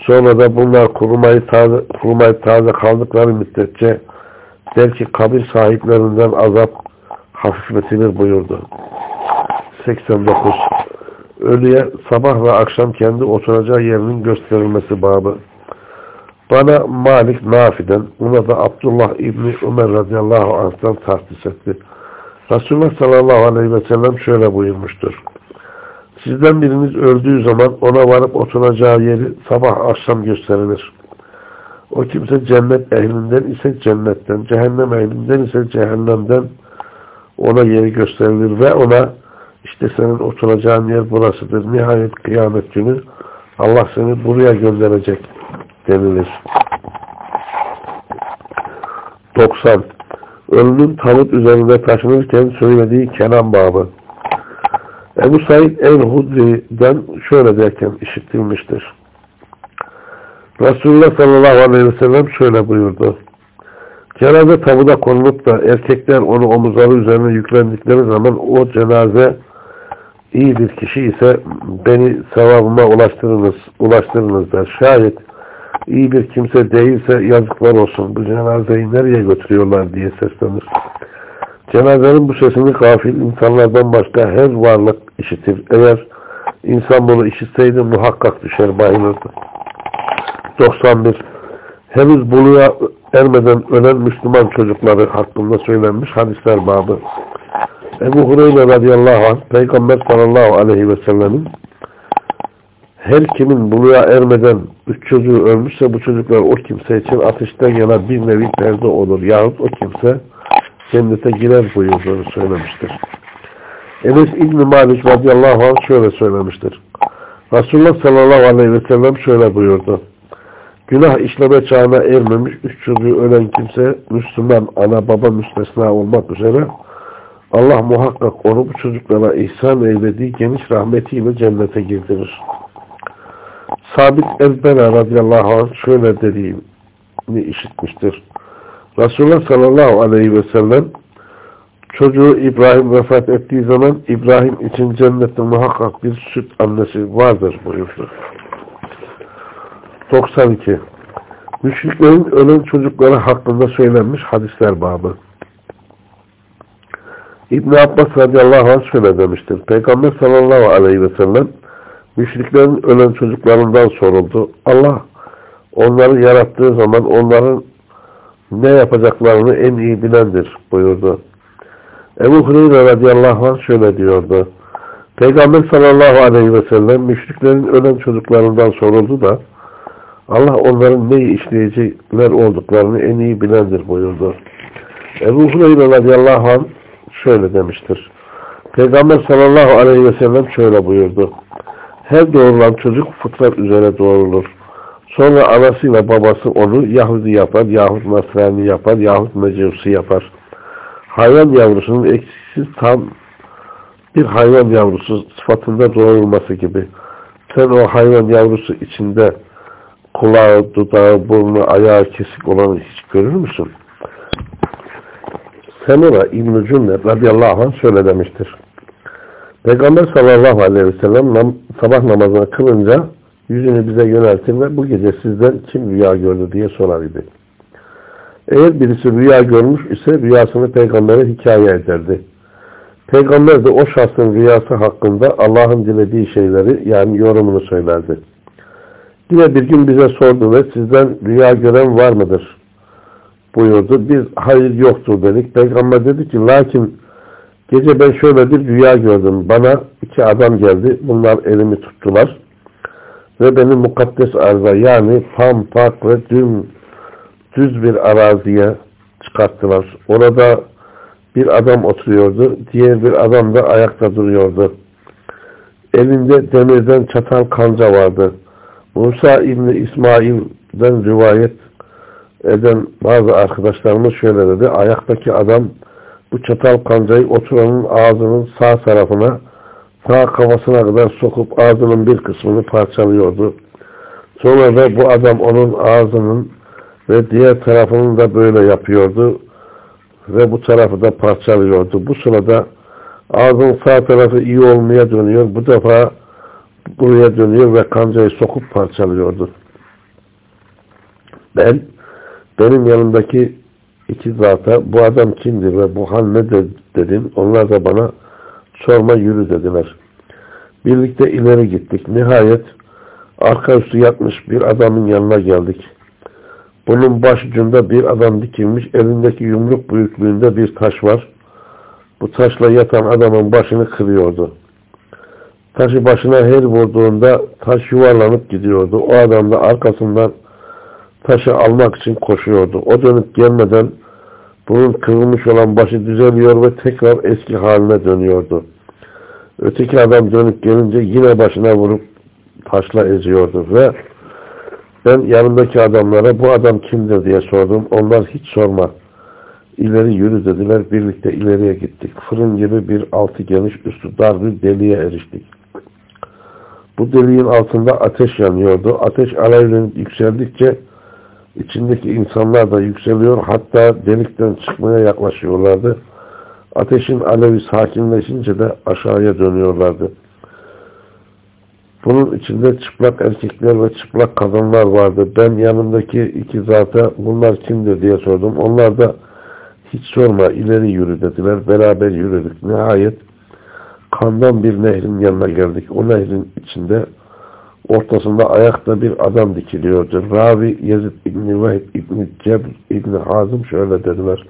Sonra da bunlar kurumayı taze, kurumayı taze kaldıkları müddetçe belki kabir sahiplerinden azap hafifletilir buyurdu. 89. Ölüye sabah ve akşam kendi oturacağı yerinin gösterilmesi babı. Bana Malik Nafi'den, buna da Abdullah İbni Ömer radıyallahu anh'tan tahsis etti. Resulullah sallallahu aleyhi ve sellem şöyle buyurmuştur. Sizden biriniz öldüğü zaman ona varıp oturacağı yeri sabah akşam gösterilir. O kimse cennet ehlinden ise cennetten, cehennem ehlinden ise cehennemden ona yeri gösterilir ve ona işte senin oturacağın yer burasıdır. Nihayet kıyamet günü Allah seni buraya gönderecek denilir. 90. Ölünün tabut üzerinde taşınırken söylediği Kenan babı. Ebu Said el-Hudri'den şöyle derken işitilmiştir. Resulullah sallallahu aleyhi ve sellem şöyle buyurdu. Cenaze tabuda konulup da erkekler onu omuzları üzerine yüklendikleri zaman o cenaze iyi bir kişi ise beni sevabıma ulaştırınız, ulaştırınız der. Şayet iyi bir kimse değilse yazıklar olsun. Bu cenazeyi nereye götürüyorlar diye seslenir. Cenazenin bu sesini gafil insanlardan başka her varlık işitir. Eğer insan bunu işitseydi muhakkak düşer bayılırdı. 91. Henüz buluğa ermeden ölen Müslüman çocukları hakkında söylenmiş hadisler babı. Ebu Hureyre radıyallahu anh Peygamber sallallahu aleyhi ve sellemin her kimin buluğa ermeden üç çocuğu ölmüşse bu çocuklar o kimse için ateşten yana bir nevi perde olur. Yahut o kimse cennete girer buyurduğunu söylemiştir. Enes İbni Malik radıyallahu anh şöyle söylemiştir. Resulullah sallallahu aleyhi ve sellem şöyle buyurdu. Günah işleme çağına ermemiş üç çocuğu ölen kimse Müslüman ana baba müstesna olmak üzere Allah muhakkak onu bu çocuklara ihsan eylediği geniş rahmetiyle cennete girdirir. Sabit Ezbera radıyallahu anh şöyle dediğini işitmiştir. Resulullah sallallahu aleyhi ve sellem çocuğu İbrahim vefat ettiği zaman İbrahim için cennette muhakkak bir süt annesi vardır buyurdu. 92. Müşriklerin ölen çocukları hakkında söylenmiş hadisler babı. İbn Abbas radıyallahu anh şöyle demiştir. Peygamber sallallahu aleyhi ve sellem müşriklerin ölen çocuklarından soruldu. Allah onları yarattığı zaman onların ne yapacaklarını en iyi bilendir buyurdu. Ebu Hureyre radıyallahu anh şöyle diyordu. Peygamber sallallahu aleyhi ve sellem müşriklerin ölen çocuklarından soruldu da Allah onların neyi işleyecekler olduklarını en iyi bilendir buyurdu. Ebu Hureyre radıyallahu anh şöyle demiştir. Peygamber sallallahu aleyhi ve sellem şöyle buyurdu. Her doğrulan çocuk fıtrat üzere doğrulur. Sonra anasıyla babası onu Yahudi yapar, yahut Nasrani yapar, yahut Mecusi yapar. Hayvan yavrusunun eksiksiz tam bir hayvan yavrusu sıfatında doğrulması gibi. Sen o hayvan yavrusu içinde kulağı, dudağı, burnu, ayağı kesik olanı hiç görür müsün? Semura İbn-i Cümle radıyallahu anh şöyle demiştir. Peygamber sallallahu aleyhi ve sellem nam sabah namazını kılınca yüzünü bize yöneltir ve bu gece sizden kim rüya gördü diye sorar idi. Eğer birisi rüya görmüş ise rüyasını peygambere hikaye ederdi. Peygamber de o şahsın rüyası hakkında Allah'ın dilediği şeyleri yani yorumunu söylerdi. Yine bir gün bize sordu ve sizden rüya gören var mıdır? buyurdu. Biz hayır yoktur dedik. Peygamber dedi ki lakin gece ben şöyle bir rüya gördüm. Bana iki adam geldi. Bunlar elimi tuttular. Ve beni mukaddes arza yani pampak ve düm, düz bir araziye çıkarttılar. Orada bir adam oturuyordu. Diğer bir adam da ayakta duruyordu. Elinde demirden çatal kanca vardı. Musa İbni İsmail'den rivayet eden bazı arkadaşlarımız şöyle dedi. Ayaktaki adam bu çatal kancayı oturanın ağzının sağ tarafına sağ kafasına kadar sokup ağzının bir kısmını parçalıyordu. Sonra da bu adam onun ağzının ve diğer tarafını da böyle yapıyordu ve bu tarafı da parçalıyordu. Bu sırada ağzın sağ tarafı iyi olmaya dönüyor. Bu defa buraya dönüyor ve kancayı sokup parçalıyordu. Ben benim yanımdaki iki zata bu adam kimdir ve bu hal nedir dedim. Onlar da bana sorma yürü dediler. Birlikte ileri gittik. Nihayet arka üstü yatmış bir adamın yanına geldik. Bunun baş ucunda bir adam dikilmiş. Elindeki yumruk büyüklüğünde bir taş var. Bu taşla yatan adamın başını kırıyordu. Taşı başına her vurduğunda taş yuvarlanıp gidiyordu. O adam da arkasından taşı almak için koşuyordu. O dönüp gelmeden bunun kırılmış olan başı düzeliyor ve tekrar eski haline dönüyordu. Öteki adam dönüp gelince yine başına vurup taşla eziyordu ve ben yanımdaki adamlara bu adam kimdir diye sordum. Onlar hiç sorma. İleri yürü dediler. Birlikte ileriye gittik. Fırın gibi bir altı geniş üstü dar bir deliğe eriştik. Bu deliğin altında ateş yanıyordu. Ateş alevlenip yükseldikçe İçindeki insanlar da yükseliyor. Hatta delikten çıkmaya yaklaşıyorlardı. Ateşin alevi sakinleşince de aşağıya dönüyorlardı. Bunun içinde çıplak erkekler ve çıplak kadınlar vardı. Ben yanımdaki iki zata bunlar kimdir diye sordum. Onlar da hiç sorma ileri yürü dediler. Beraber yürüdük. Nihayet kandan bir nehrin yanına geldik. O nehrin içinde ortasında ayakta bir adam dikiliyordu. Ravi Yezid İbni Vahid İbni Cebr İbni Hazım şöyle dediler.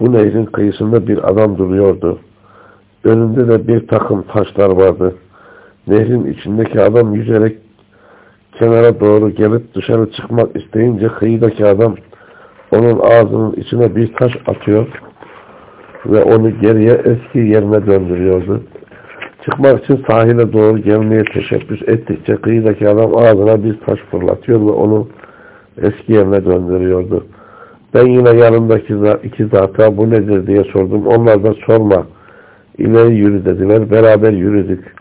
Bu nehrin kıyısında bir adam duruyordu. Önünde de bir takım taşlar vardı. Nehrin içindeki adam yüzerek kenara doğru gelip dışarı çıkmak isteyince kıyıdaki adam onun ağzının içine bir taş atıyor ve onu geriye eski yerine döndürüyordu. Çıkmak için sahile doğru gelmeye teşebbüs ettikçe kıyıdaki adam ağzına bir taş fırlatıyor ve onu eski yerine döndürüyordu. Ben yine yanımdaki iki zata bu nedir diye sordum. Onlar da sorma. İleri yürü dediler. Beraber yürüdük.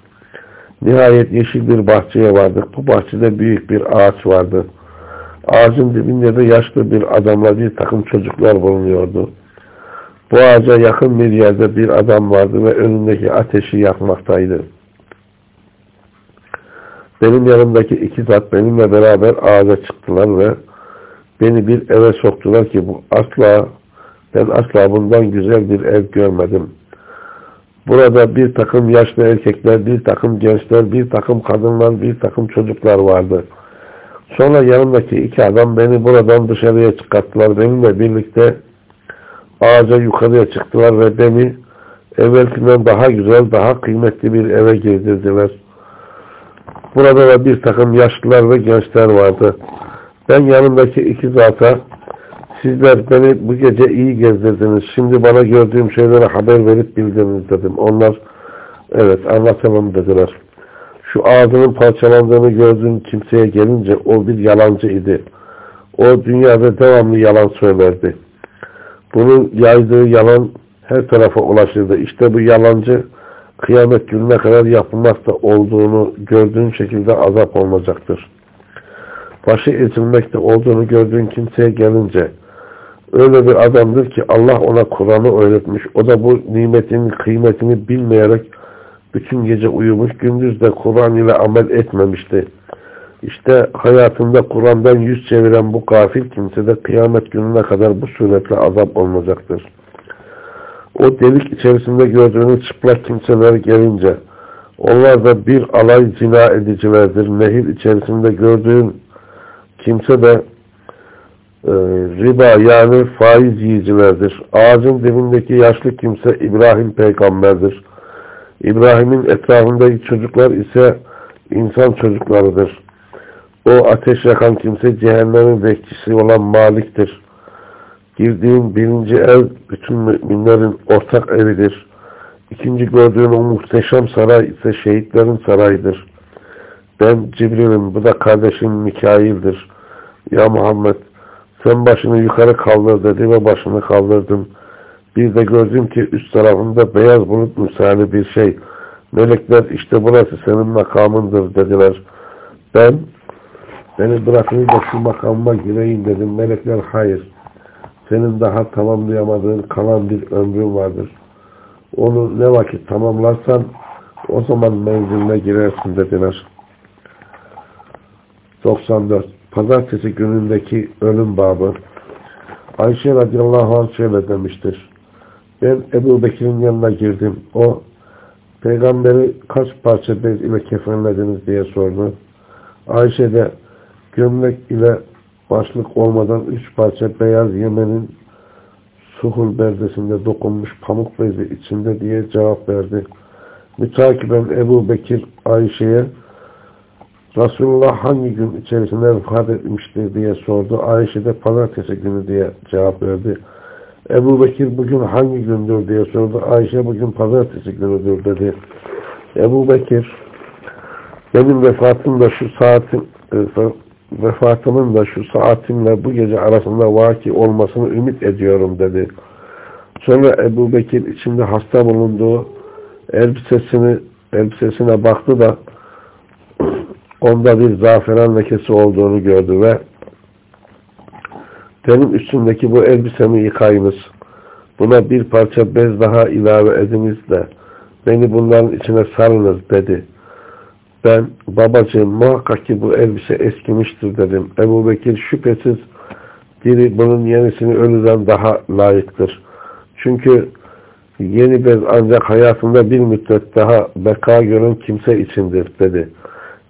Nihayet yeşil bir bahçeye vardık. Bu bahçede büyük bir ağaç vardı. Ağacın dibinde de yaşlı bir adamla bir takım çocuklar bulunuyordu. Bu ağaca yakın bir yerde bir adam vardı ve önündeki ateşi yakmaktaydı. Benim yanımdaki iki zat benimle beraber ağaca çıktılar ve beni bir eve soktular ki bu asla ben asla bundan güzel bir ev görmedim. Burada bir takım yaşlı erkekler, bir takım gençler, bir takım kadınlar, bir takım çocuklar vardı. Sonra yanımdaki iki adam beni buradan dışarıya çıkarttılar. Benimle birlikte ağaca yukarıya çıktılar ve beni evvelkinden daha güzel, daha kıymetli bir eve girdirdiler. Burada da bir takım yaşlılar ve gençler vardı. Ben yanımdaki iki zata sizler beni bu gece iyi gezdirdiniz. Şimdi bana gördüğüm şeylere haber verip bildiriniz dedim. Onlar evet anlatalım dediler. Şu ağzının parçalandığını gördüğüm kimseye gelince o bir yalancı idi. O dünyada devamlı yalan söylerdi. Bunun yaydığı yalan her tarafa ulaşırdı. İşte bu yalancı kıyamet gününe kadar yapılmakta olduğunu gördüğün şekilde azap olmayacaktır. Başı ezilmekte olduğunu gördüğün kimseye gelince öyle bir adamdır ki Allah ona Kur'an'ı öğretmiş. O da bu nimetin kıymetini bilmeyerek bütün gece uyumuş, gündüz de Kur'an ile amel etmemişti. İşte hayatında Kur'an'dan yüz çeviren bu kafir kimse de kıyamet gününe kadar bu suretle azap olmayacaktır. O delik içerisinde gördüğünüz çıplak kimseler gelince onlar da bir alay zina edicilerdir. Nehir içerisinde gördüğün kimse de e, riba yani faiz yiyicilerdir. Ağacın dibindeki yaşlı kimse İbrahim peygamberdir. İbrahim'in etrafındaki çocuklar ise insan çocuklarıdır. O ateş yakan kimse cehennemin bekçisi olan Malik'tir. Girdiğin birinci ev bütün müminlerin ortak evidir. İkinci gördüğün o muhteşem saray ise şehitlerin sarayıdır. Ben Cibril'im, bu da kardeşim Mikail'dir. Ya Muhammed, sen başını yukarı kaldır dedi ve başını kaldırdım. Bir de gördüm ki üst tarafında beyaz bulut misali bir şey. Melekler işte burası senin makamındır dediler. Ben beni bırakın da şu makamıma gireyim dedim. Melekler hayır. Senin daha tamamlayamadığın kalan bir ömrün vardır. Onu ne vakit tamamlarsan o zaman menziline girersin dediler. 94. Pazartesi günündeki ölüm babı. Ayşe radıyallahu anh şöyle demiştir. Ben Ebu Bekir'in yanına girdim. O peygamberi kaç parça bez ile kefenlediniz diye sordu. Ayşe de gömlek ile başlık olmadan üç parça beyaz Yemen'in Suhul berdesinde dokunmuş pamuk bezi içinde diye cevap verdi. Mütakiben Ebu Bekir Ayşe'ye Resulullah hangi gün içerisinde vefat etmiştir diye sordu. Ayşe de pazartesi günü diye cevap verdi. Ebu Bekir bugün hangi gündür diye sordu. Ayşe bugün pazartesi günüdür dedi. Ebu Bekir benim vefatım da şu saatin vefatımın da şu saatimle bu gece arasında vaki olmasını ümit ediyorum dedi. Sonra Ebu Bekir içinde hasta bulunduğu elbisesini elbisesine baktı da onda bir zaferan lekesi olduğunu gördü ve benim üstündeki bu elbisemi yıkayınız. Buna bir parça bez daha ilave ediniz de beni bunların içine sarınız dedi. Ben babacığım muhakkak ki bu elbise eskimiştir dedim. Ebu Bekir şüphesiz biri bunun yenisini ölüden daha layıktır. Çünkü yeni bez ancak hayatında bir müddet daha beka gören kimse içindir dedi.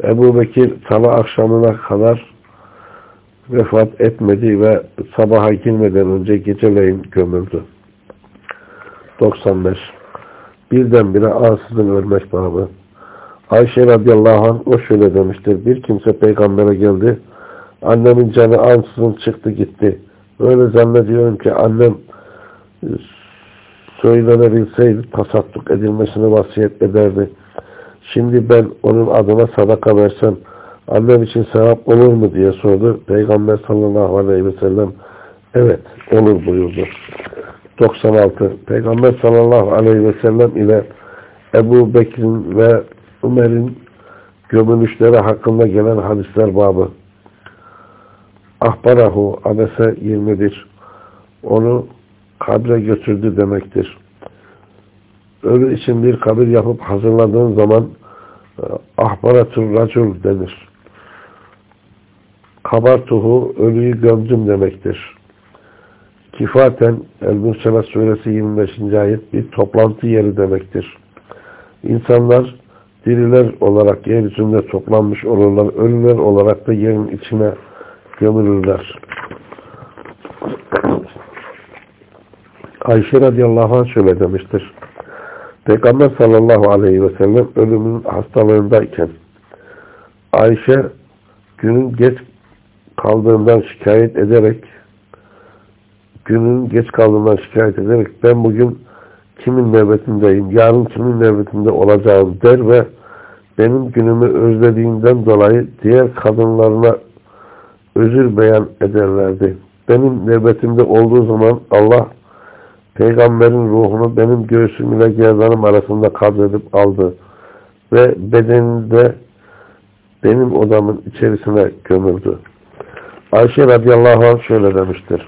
Ebu Bekir salı akşamına kadar vefat etmedi ve sabaha girmeden önce geceleyin gömüldü. 95. Birdenbire ansızın ölmek babı. Ayşe radıyallahu anh o şöyle demiştir. Bir kimse peygambere geldi. Annemin canı ansızın çıktı gitti. Öyle zannediyorum ki annem söylenebilseydi tasadduk edilmesini vasiyet ederdi. Şimdi ben onun adına sadaka versem annem için sevap olur mu diye sordu. Peygamber sallallahu aleyhi ve sellem Evet olur buyurdu. 96. Peygamber sallallahu aleyhi ve sellem ile Ebu Bekir'in ve Ömer'in gömülüşleri hakkında gelen hadisler babı. Ahbarahu Abese 21. Onu kabre götürdü demektir. Ölü için bir kabir yapıp hazırladığın zaman e, ahbaratur racul denir. Kabartuhu ölüyü gömdüm demektir. Kifaten El-Mürselat suresi 25. ayet bir toplantı yeri demektir. İnsanlar diriler olarak yeryüzünde toplanmış olurlar. Ölüler olarak da yerin içine gömülürler. Ayşe radıyallahu anh şöyle demiştir. Peygamber sallallahu aleyhi ve sellem ölümün hastalığındayken Ayşe günün geç kaldığından şikayet ederek günün geç kaldığından şikayet ederek ben bugün kimin nöbetindeyim, yarın kimin nöbetinde olacağım der ve benim günümü özlediğinden dolayı diğer kadınlarına özür beyan ederlerdi. Benim nöbetimde olduğu zaman Allah peygamberin ruhunu benim göğsüm ile gerdanım arasında kabzedip aldı ve bedeninde benim odamın içerisine gömüldü. Ayşe radıyallahu anh şöyle demiştir.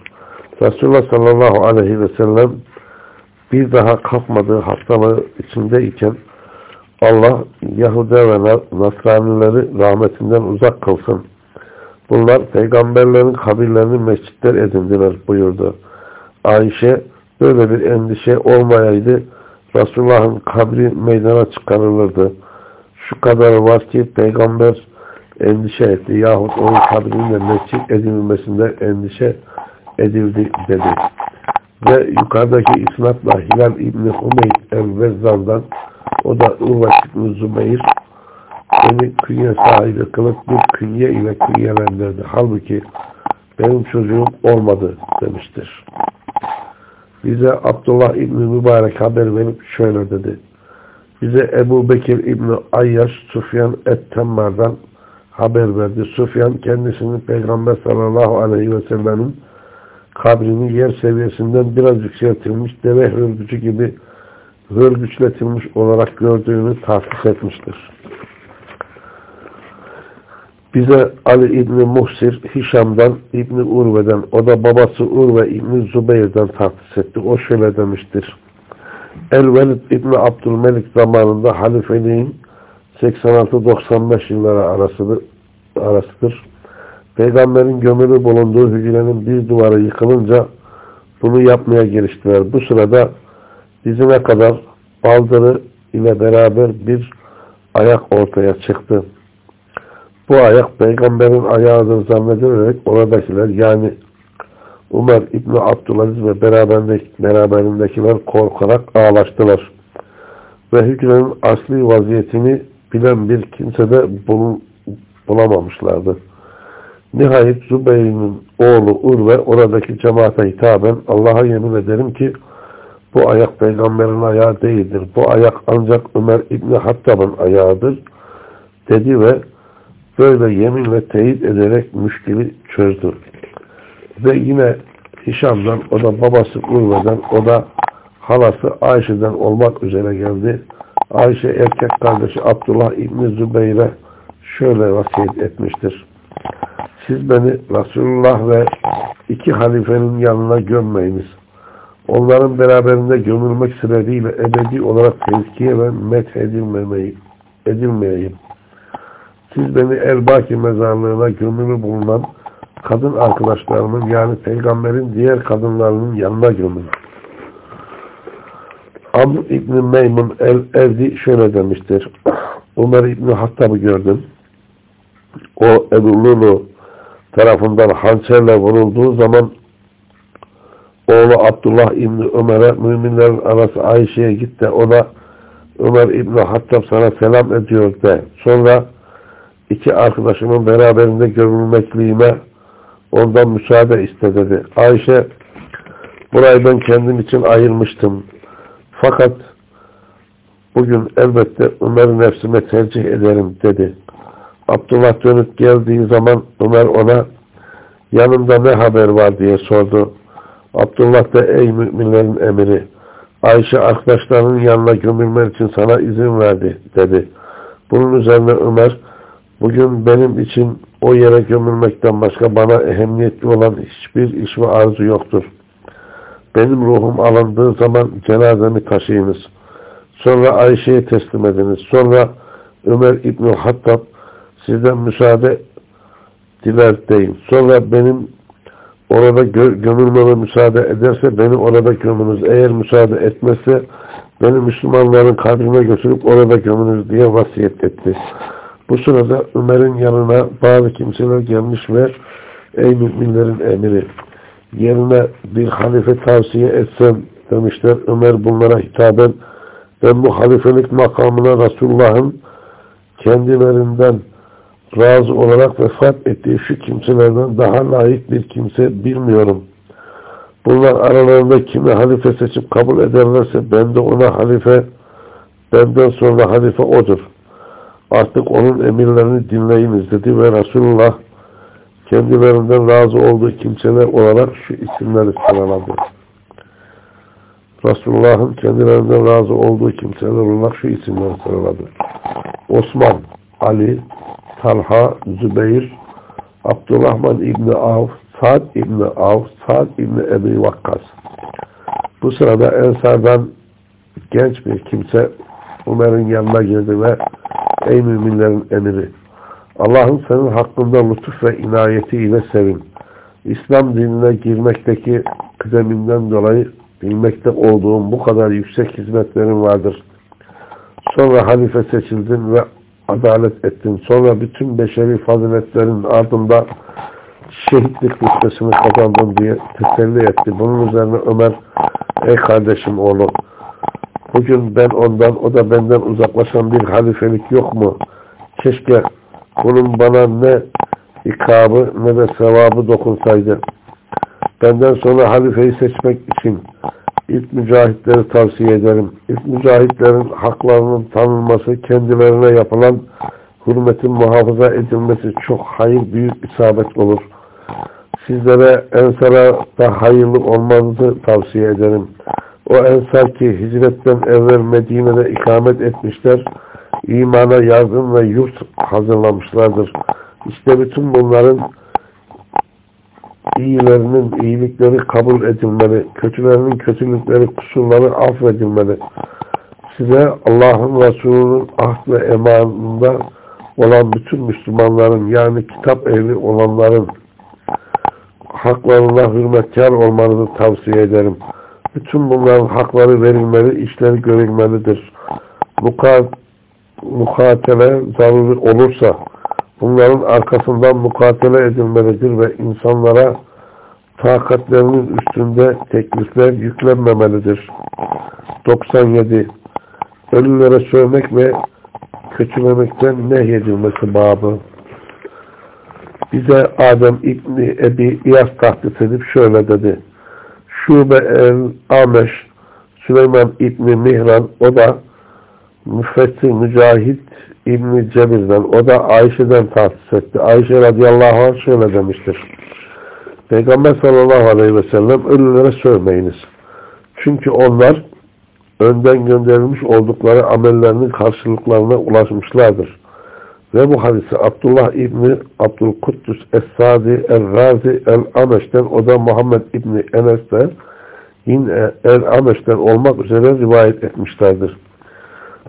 Resulullah sallallahu aleyhi ve sellem bir daha kalkmadığı hastalığı içindeyken Allah Yahuda ve Nasranileri rahmetinden uzak kılsın. Bunlar peygamberlerin kabirlerini mescitler edindiler buyurdu. Ayşe böyle bir endişe olmayaydı Resulullah'ın kabri meydana çıkarılırdı. Şu kadar var ki peygamber endişe etti yahut onun kabrinin mescit edilmesinde endişe edildi dedi. Ve yukarıdaki isnatla Hilal İbni Hümeyd el-Vezzan'dan o da Urva İbni Zübeyir beni künye sahibi kılıp bir künye ile künyelendirdi. Halbuki benim çocuğum olmadı demiştir. Bize Abdullah İbni Mübarek haber verip şöyle dedi. Bize Ebu Bekir İbni Ayyaş Sufyan Et-Temmar'dan haber verdi. Sufyan kendisinin Peygamber sallallahu aleyhi ve sellemin kabrini yer seviyesinden biraz yükseltilmiş deve hörgücü gibi hörgüçletilmiş olarak gördüğünü tahsis etmiştir. Bize Ali İbni Muhsir Hişam'dan İbni Urve'den o da babası Urve İbni Zübeyir'den tahsis etti. O şöyle demiştir. El-Velid İbni Abdülmelik zamanında halifeliğin 86-95 yılları arasıdır. arasıdır. Peygamberin gömülü bulunduğu hücrenin bir duvarı yıkılınca bunu yapmaya giriştiler. Bu sırada dizine kadar baldırı ile beraber bir ayak ortaya çıktı. Bu ayak peygamberin ayağıdır zannedilerek oradakiler yani Umar İbni Abdülaziz ve beraberindekiler korkarak ağlaştılar. Ve hücrenin asli vaziyetini bilen bir kimse de bulamamışlardı. Nihayet Zübeyir'in oğlu Urve oradaki cemaate hitaben Allah'a yemin ederim ki bu ayak peygamberin ayağı değildir. Bu ayak ancak Ömer İbni Hattab'ın ayağıdır dedi ve böyle yeminle teyit ederek müşkili çözdü. Ve yine Hişam'dan, o da babası Urve'den, o da halası Ayşe'den olmak üzere geldi. Ayşe erkek kardeşi Abdullah İbni Zübeyir'e şöyle vasiyet etmiştir. Siz beni Resulullah ve iki halifenin yanına gömmeyiniz. Onların beraberinde gömülmek sebebiyle ebedi olarak tezkiye ve met edilmemeyi, edilmeyeyim. Siz beni Elbaki mezarlığına gömülü bulunan kadın arkadaşlarımın yani peygamberin diğer kadınlarının yanına gömün. Amr İbni Meymun el-Evdi şöyle demiştir. Ömer İbni Hattab'ı gördüm. O Ebu Lulu tarafından hançerle vurulduğu zaman oğlu Abdullah İbni Ömer'e müminlerin anası Ayşe'ye git de ona Ömer İbni Hattab sana selam ediyor de. Sonra iki arkadaşımın beraberinde görülmekliğime ondan müsaade iste dedi. Ayşe burayı ben kendim için ayırmıştım. Fakat bugün elbette Ömer'i nefsime tercih ederim dedi. Abdullah dönüp geldiği zaman Ömer ona Yanında ne haber var diye sordu. Abdullah da ey müminlerin emiri Ayşe arkadaşlarının yanına gömülmen için sana izin verdi dedi. Bunun üzerine Ömer bugün benim için o yere gömülmekten başka bana ehemmiyetli olan hiçbir iş ve arzu yoktur. Benim ruhum alındığı zaman cenazemi taşıyınız. Sonra Ayşe'ye teslim ediniz. Sonra Ömer İbni Hattab sizden müsaade diler deyin. Sonra benim orada gö gömülmeme müsaade ederse beni orada gömünüz. Eğer müsaade etmezse beni Müslümanların kabrine götürüp orada gömünüz diye vasiyet etti. Bu sırada Ömer'in yanına bazı kimseler gelmiş ve ey müminlerin emiri yerine bir halife tavsiye etsem demişler. Ömer bunlara hitaben ben bu halifelik makamına Resulullah'ın kendilerinden razı olarak vefat ettiği şu kimselerden daha layık bir kimse bilmiyorum. Bunlar aralarında kimi halife seçip kabul ederlerse ben de ona halife, benden sonra halife odur. Artık onun emirlerini dinleyiniz dedi ve Resulullah kendilerinden razı olduğu kimseler olarak şu isimleri sıraladı. Resulullah'ın kendilerinden razı olduğu kimseler olarak şu isimleri sıraladı. Osman, Ali, Talha, Zübeyir, Abdurrahman İbni Avf, Sa'd İbni Avf, Sa'd İbni Ebi Vakkas. Bu sırada Ensar'dan genç bir kimse Umer'in yanına girdi ve Ey müminlerin emiri Allah'ın senin hakkında lütuf ve inayetiyle sevin. İslam dinine girmekteki kıdeminden dolayı bilmekte olduğum bu kadar yüksek hizmetlerin vardır. Sonra halife seçildin ve adalet ettin. Sonra bütün beşeri faziletlerin ardında şehitlik rütbesini kazandın diye teselli etti. Bunun üzerine Ömer ey kardeşim oğlu bugün ben ondan o da benden uzaklaşan bir halifelik yok mu? Keşke bunun bana ne ikabı ne de sevabı dokunsaydı. Benden sonra halifeyi seçmek için ilk mücahitleri tavsiye ederim. İlk mücahitlerin haklarının tanınması, kendilerine yapılan hürmetin muhafaza edilmesi çok hayır büyük isabet olur. Sizlere ensara da hayırlı olmanızı tavsiye ederim. O ensar ki hicretten evvel Medine'de ikamet etmişler, imana yardım ve yurt hazırlamışlardır. İşte bütün bunların iyilerinin iyilikleri kabul edilmeli, kötülerinin kötülükleri, kusurları affedilmeli. Size Allah'ın Resulü'nün ahd ve emanında olan bütün Müslümanların yani kitap ehli olanların haklarına hürmetkar olmanızı tavsiye ederim. Bütün bunların hakları verilmeli, işleri görülmelidir. Mukat mukatele zaruri olursa bunların arkasından mukatele edilmelidir ve insanlara takatlerinin üstünde teklifler yüklenmemelidir. 97. Ölülere sövmek ve kötülemekten nehyedilmesi babı. Bize Adem İbni Ebi İyas tahdis edip şöyle dedi. Şube el-Ameş Süleyman İbni Mihran o da müfessir Mücahit İbni Cebir'den o da Ayşe'den tahsis etti. Ayşe radıyallahu anh şöyle demiştir. Peygamber sallallahu aleyhi ve sellem ölülere sövmeyiniz. Çünkü onlar önden gönderilmiş oldukları amellerinin karşılıklarına ulaşmışlardır. Ve bu hadisi Abdullah İbni Abdülkuddüs Es-Sadi El-Razi El-Ameş'ten o da Muhammed İbni Enes'ten yine El-Ameş'ten olmak üzere rivayet etmişlerdir.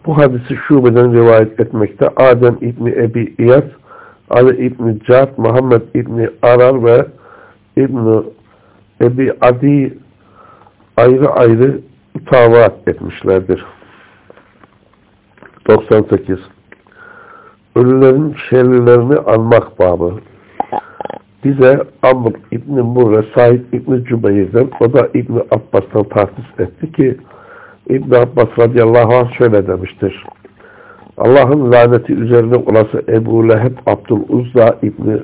Bu hadisi şubeden rivayet etmekte Adem İbni Ebi İyad, Ali İbni Cad, Muhammed İbni Arar ve İbni Ebi Adi ayrı ayrı tavat etmişlerdir. 98. Ölülerin şerlilerini almak babı. Bize Amr İbni Murre, Said İbni Cübeyr'den, o da İbni Abbas'tan tahsis etti ki, İbn Abbas radıyallahu anh şöyle demiştir. Allah'ın laneti üzerine olası Ebu Leheb Abdul İbni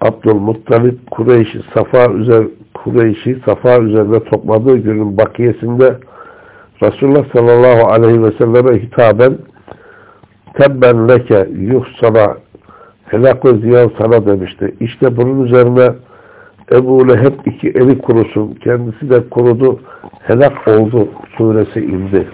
Abdülmuttalip Kureyş'i Safa üzer Kureyş'i Safa üzerinde topladığı günün bakiyesinde Resulullah sallallahu aleyhi ve selleme hitaben tebben leke yuh sana helak ve ziyan sana demişti. İşte bunun üzerine Ebu Leheb iki eli kurusun. Kendisi de kurudu. Helak oldu suresi indi.